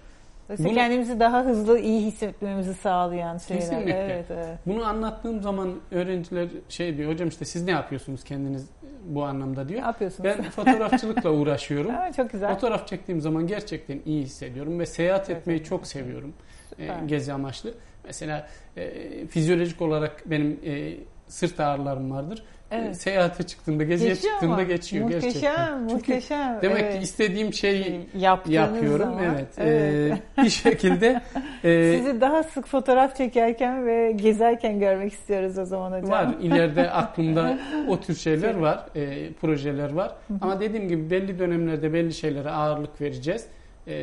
Dolayısıyla Bunu- kendimizi daha hızlı, iyi hissetmemizi sağlayan şeyler. Kesinlikle. Evet, evet. Bunu anlattığım zaman öğrenciler şey diyor, hocam işte siz ne yapıyorsunuz kendiniz bu anlamda Ne diyor. yapıyorsunuz? Ben fotoğrafçılıkla uğraşıyorum. Ha, çok güzel. Fotoğraf çektiğim zaman gerçekten iyi hissediyorum ve seyahat Evet, etmeyi çok seviyorum. E, gezi amaçlı. Mesela e, fizyolojik olarak benim e, sırt ağrılarım vardır. Evet. Seyahate çıktığımda, geziye Geçiyor çıktığımda ama. geçiyor muhteşem, gerçekten. Çünkü muhteşem. demek evet. ki istediğim şeyi Yaptığınız yapıyorum. zaman. Evet. Evet. Ee, bir şekilde e, Sizi daha sık fotoğraf çekerken ve gezerken görmek istiyoruz o zaman hocam. var. İleride aklımda o tür şeyler var. e, projeler var. Ama dediğim gibi belli dönemlerde belli şeylere ağırlık vereceğiz. E,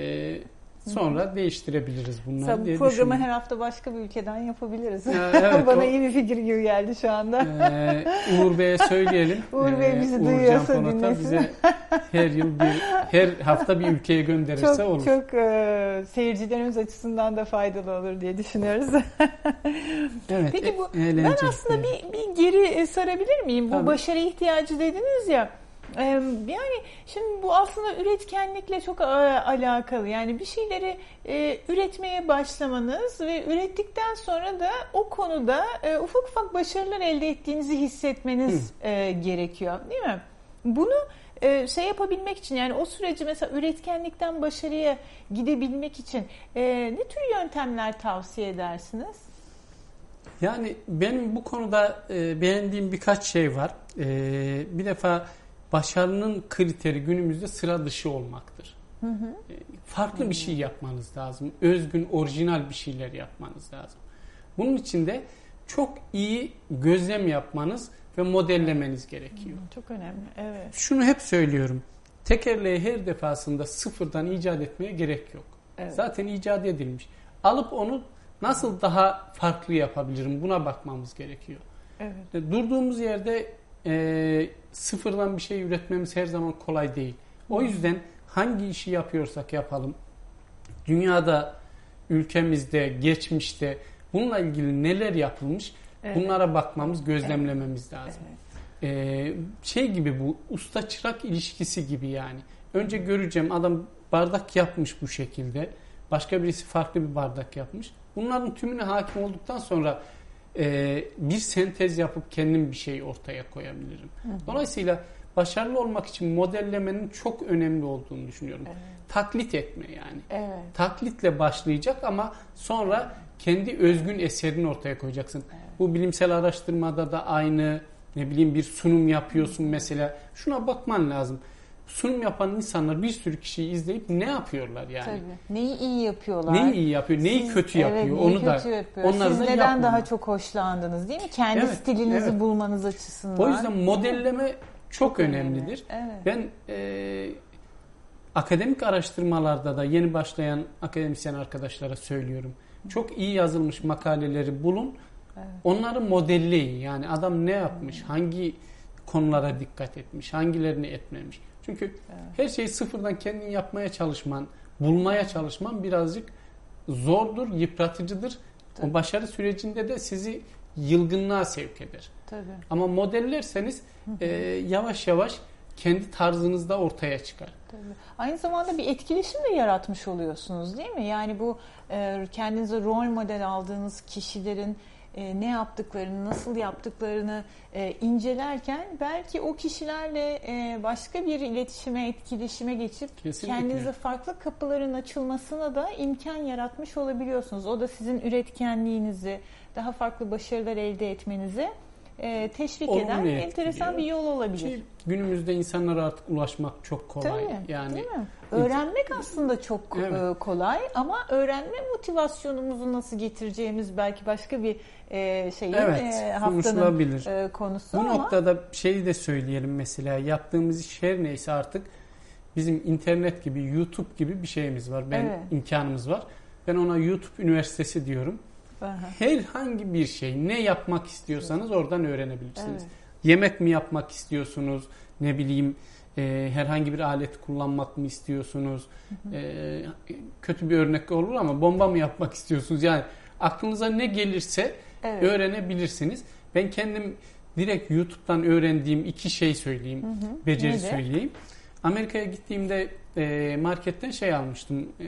sonra değiştirebiliriz bunları Mesela diye programı düşünüyorum. her hafta başka bir ülkeden yapabiliriz. Ha, evet, Bana o- iyi bir fikir gibi geldi şu anda. Ee, Uğur Bey'e söyleyelim. Uğur Bey Ee, bizi Uğur duyuyorsa Can Polat'a dinlesin. bize her yıl bir her hafta bir ülkeye gönderirse çok olur. çok e, seyircilerimiz açısından da faydalı olur diye düşünüyoruz. evet. Peki bu- e-. Ben aslında bir, bir geri sarabilir miyim? Bu Tabii. başarı ihtiyacı dediniz ya. Yani şimdi bu aslında üretkenlikle çok e, alakalı. Yani bir şeyleri e, üretmeye başlamanız ve ürettikten sonra da o konuda e, ufak ufak başarılar elde ettiğinizi hissetmeniz e, gerekiyor, değil mi? Bunu e, şey yapabilmek için yani o süreci mesela üretkenlikten başarıya gidebilmek için e, ne tür yöntemler tavsiye edersiniz? Yani benim bu konuda e, beğendiğim birkaç şey var. E, bir defa başarının kriteri günümüzde sıra dışı olmaktır. Hı hı. E, farklı bir şey yapmanız lazım. Özgün, orijinal bir şeyler yapmanız lazım. Bunun için de çok iyi gözlem yapmanız ve modellemeniz gerekiyor. Çok önemli. Evet. Şunu hep söylüyorum. Tekerleği her defasında sıfırdan icat etmeye gerek yok. Evet. Zaten icat edilmiş. Alıp onu nasıl daha farklı yapabilirim buna bakmamız gerekiyor. Evet. Durduğumuz yerde e, sıfırdan bir şey üretmemiz her zaman kolay değil. O yüzden hangi işi yapıyorsak yapalım, dünyada, ülkemizde, geçmişte bununla ilgili neler yapılmış Evet. bunlara bakmamız, gözlemlememiz lazım. Evet. Ee, şey gibi bu usta çırak ilişkisi gibi yani. Önce göreceğim adam bardak yapmış bu şekilde. Başka birisi farklı bir bardak yapmış. Bunların tümüne hakim olduktan sonra e, bir sentez yapıp kendim bir şey ortaya koyabilirim. Dolayısıyla başarılı olmak için modellemenin çok önemli olduğunu düşünüyorum. Evet. Taklit etme yani. Evet. Taklitle başlayacak ama sonra kendi özgün eserini ortaya koyacaksın. Bu bilimsel araştırmada da aynı ne bileyim bir sunum yapıyorsun mesela. Şuna bakman lazım. Sunum yapan insanlar bir sürü kişiyi izleyip ne yapıyorlar yani? Tabii. Neyi iyi yapıyorlar? Neyi iyi yapıyor, neyi Siz- kötü yapıyor evet, onu da yapıyor. onları Siz neden yapmamalı. daha çok hoşlandınız değil mi? Kendi Evet, stilinizi evet. bulmanız açısından. O yüzden modellleme çok, önemli. önemlidir. Evet. Ben e, akademik araştırmalarda da yeni başlayan akademisyen arkadaşlara söylüyorum. Çok iyi yazılmış makaleleri bulun. Evet. Onları modelleyin. Yani adam ne yapmış, hangi konulara dikkat etmiş, hangilerini etmemiş. Çünkü her şeyi sıfırdan kendin yapmaya çalışman, bulmaya çalışman birazcık zordur, yıpratıcıdır. Tabii. O başarı sürecinde de sizi yılgınlığa sevk eder. Tabii. Ama modellerseniz e, yavaş yavaş kendi tarzınızda ortaya çıkar. Tabii. Aynı zamanda bir etkileşim de yaratmış oluyorsunuz değil mi? Yani bu e, kendinize rol model aldığınız kişilerin e, ne yaptıklarını, nasıl yaptıklarını e, incelerken belki o kişilerle e, başka bir iletişime, etkileşime geçip Kesinlikle. kendinize farklı kapıların açılmasına da imkan yaratmış olabiliyorsunuz. O da sizin üretkenliğinizi, daha farklı başarılar elde etmenizi e, teşvik Olumlu eden etkiliyor. enteresan bir yol olabilir. Ki günümüzde insanlara artık ulaşmak çok kolay. Tabii, yani değil mi? Öğrenmek aslında çok Evet. e, kolay ama öğrenme motivasyonumuzu nasıl getireceğimiz belki başka bir e, şeyin evet, e, haftanın konusu Bu ama noktada şeyi de söyleyelim mesela yaptığımız iş her neyse artık bizim internet gibi YouTube gibi bir şeyimiz var. Ben Evet. imkanımız var. Ben ona YouTube Üniversitesi diyorum. Aha, Herhangi bir şey ne yapmak istiyorsanız oradan öğrenebilirsiniz. evet. Yemek mi yapmak istiyorsunuz? Ne bileyim e, herhangi bir alet kullanmak mı istiyorsunuz? E, kötü bir örnek olur ama bomba mı yapmak istiyorsunuz? Yani aklınıza ne gelirse Evet. öğrenebilirsiniz. Ben kendim direkt YouTube'dan öğrendiğim iki şey söyleyeyim. Hı hı. Beceri Nedir? söyleyeyim. Amerika'ya gittiğimde e, marketten şey almıştım. E,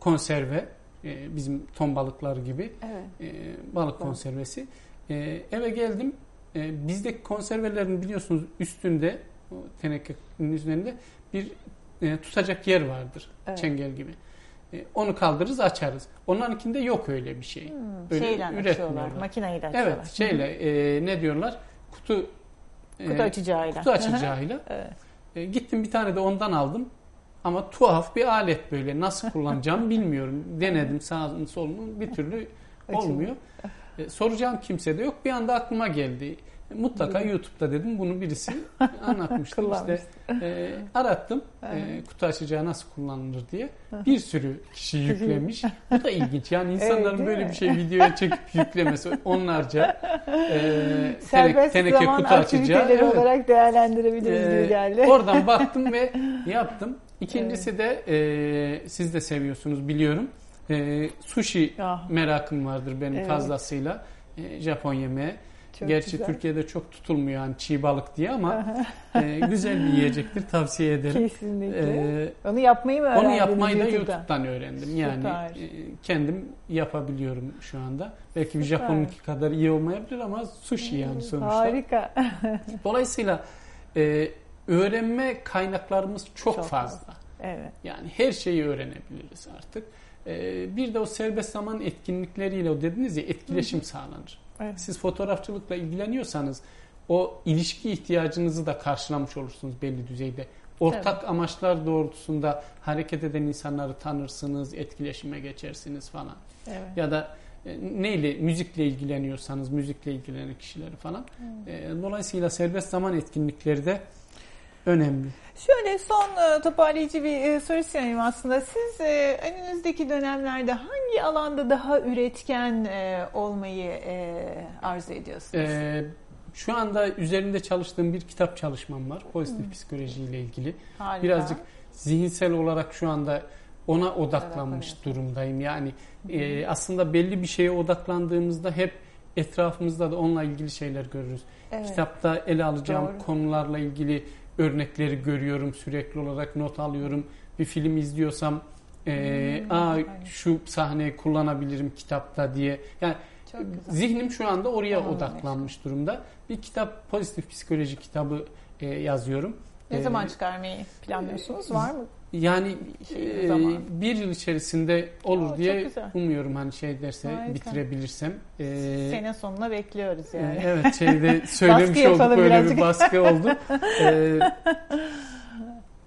konserve. E, bizim ton balıkları gibi. Evet. E, balık konservesi. E, eve geldim. E, bizdeki konservelerin biliyorsunuz üstünde o tenekenin üzerinde bir e, tutacak yer vardır. Evet. Çengel gibi. E, onu kaldırırız açarız. Onlarınkinde yok öyle bir şey. Hmm, Öyle şeyle açıyorlar, makineyle açıyorlar. Evet şeyle e, ne diyorlar? Kutu Kutu açacağıyla. Kutu açacağıyla. evet. E, gittim bir tane de ondan aldım. Ama tuhaf bir alet böyle. Nasıl kullanacağım bilmiyorum. Denedim sağını solunu bir türlü olmuyor. E, soracağım kimse de yok. Bir anda aklıma geldi. E, mutlaka YouTube'da dedim bunu birisi anlatmıştı. işte e, arattım e, kutu açacağı nasıl kullanılır diye. Bir sürü kişi yüklemiş. Bu da ilginç. Yani insanların Evet, böyle mi? bir şey videoya çekip yüklemesi onlarca e, Serbest teneke zaman kutu açacağı. Evet. olarak değerlendirebiliriz gibi geldi. Oradan baktım ve yaptım. İkincisi de e, siz de seviyorsunuz biliyorum. E, sushi Ah, merakım vardır benim Evet. fazlasıyla. E, Japon yemeği. Çok Gerçi güzel. Türkiye'de çok tutulmuyor yani çiğ balık diye ama e, güzel bir yiyecektir tavsiye ederim. Kesinlikle. E, onu yapmayı mı öğrendiniz onu yapmayı da YouTube'da? YouTube'dan öğrendim. Yani Süper. e, kendim yapabiliyorum şu anda. Belki bir. Japon'unki kadar iyi olmayabilir ama sushi yani sonuçta. Harika. Dolayısıyla e, öğrenme kaynaklarımız çok, Çok fazla. evet. Yani her şeyi öğrenebiliriz artık. E, bir de o serbest zaman etkinlikleriyle o dediniz ya etkileşim sağlanır. Evet. Siz fotoğrafçılıkla ilgileniyorsanız o ilişki ihtiyacınızı da karşılamış olursunuz belli düzeyde. Ortak amaçlar doğrultusunda hareket eden insanları tanırsınız, etkileşime geçersiniz falan. evet. Ya da e, neyle müzikle ilgileniyorsanız müzikle ilgilenen kişileri falan. E, dolayısıyla serbest zaman etkinlikleri de önemli. Şöyle son e, toparlayıcı bir e, soru sorayım aslında. Siz e, önünüzdeki dönemlerde hangi alanda daha üretken olmayı arzu ediyorsunuz? E, şu anda üzerinde çalıştığım bir kitap çalışmam var. Pozitif psikoloji ile ilgili. Harika. Birazcık zihinsel olarak şu anda ona odaklanmış Odaklanıyorsun. durumdayım. Yani e, aslında belli bir şeye odaklandığımızda hep etrafımızda da onunla ilgili şeyler görürüz. Evet. Kitapta ele alacağım Doğru. konularla ilgili örnekleri görüyorum. Sürekli olarak not alıyorum. Bir film izliyorsam e, Hmm, aa aynen. şu sahneyi kullanabilirim kitapta diye. Yani zihnim şu anda oraya Anladım. odaklanmış durumda. Bir kitap pozitif psikoloji kitabı e, yazıyorum. Ne E, zaman çıkarmayı planlıyorsunuz? Var mı? Yani e, zaman. bir yıl içerisinde olur çok diye güzel. umuyorum hani şey derse Harika. bitirebilirsem. E, Sene sonuna bekliyoruz yani. e, evet şeyde söylemiş olduk yapalım böyle birazcık. bir baskı oldu. E,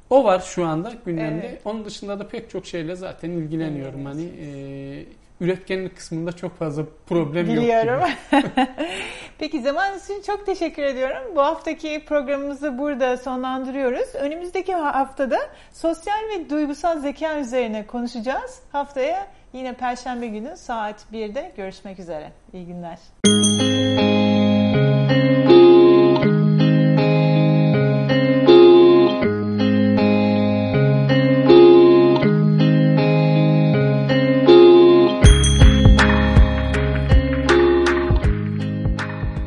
o var şu anda gündemde. Evet. Onun dışında da pek çok şeyle zaten ilgileniyorum. Evet. Hani e, üretkenlik kısmında çok fazla problem Biliyorum. yok gibi. Peki zamanınız için çok teşekkür ediyorum. Bu haftaki programımızı burada sonlandırıyoruz. Önümüzdeki haftada sosyal ve duygusal zeka üzerine konuşacağız. Haftaya yine Perşembe günü saat 1'de görüşmek üzere. İyi günler.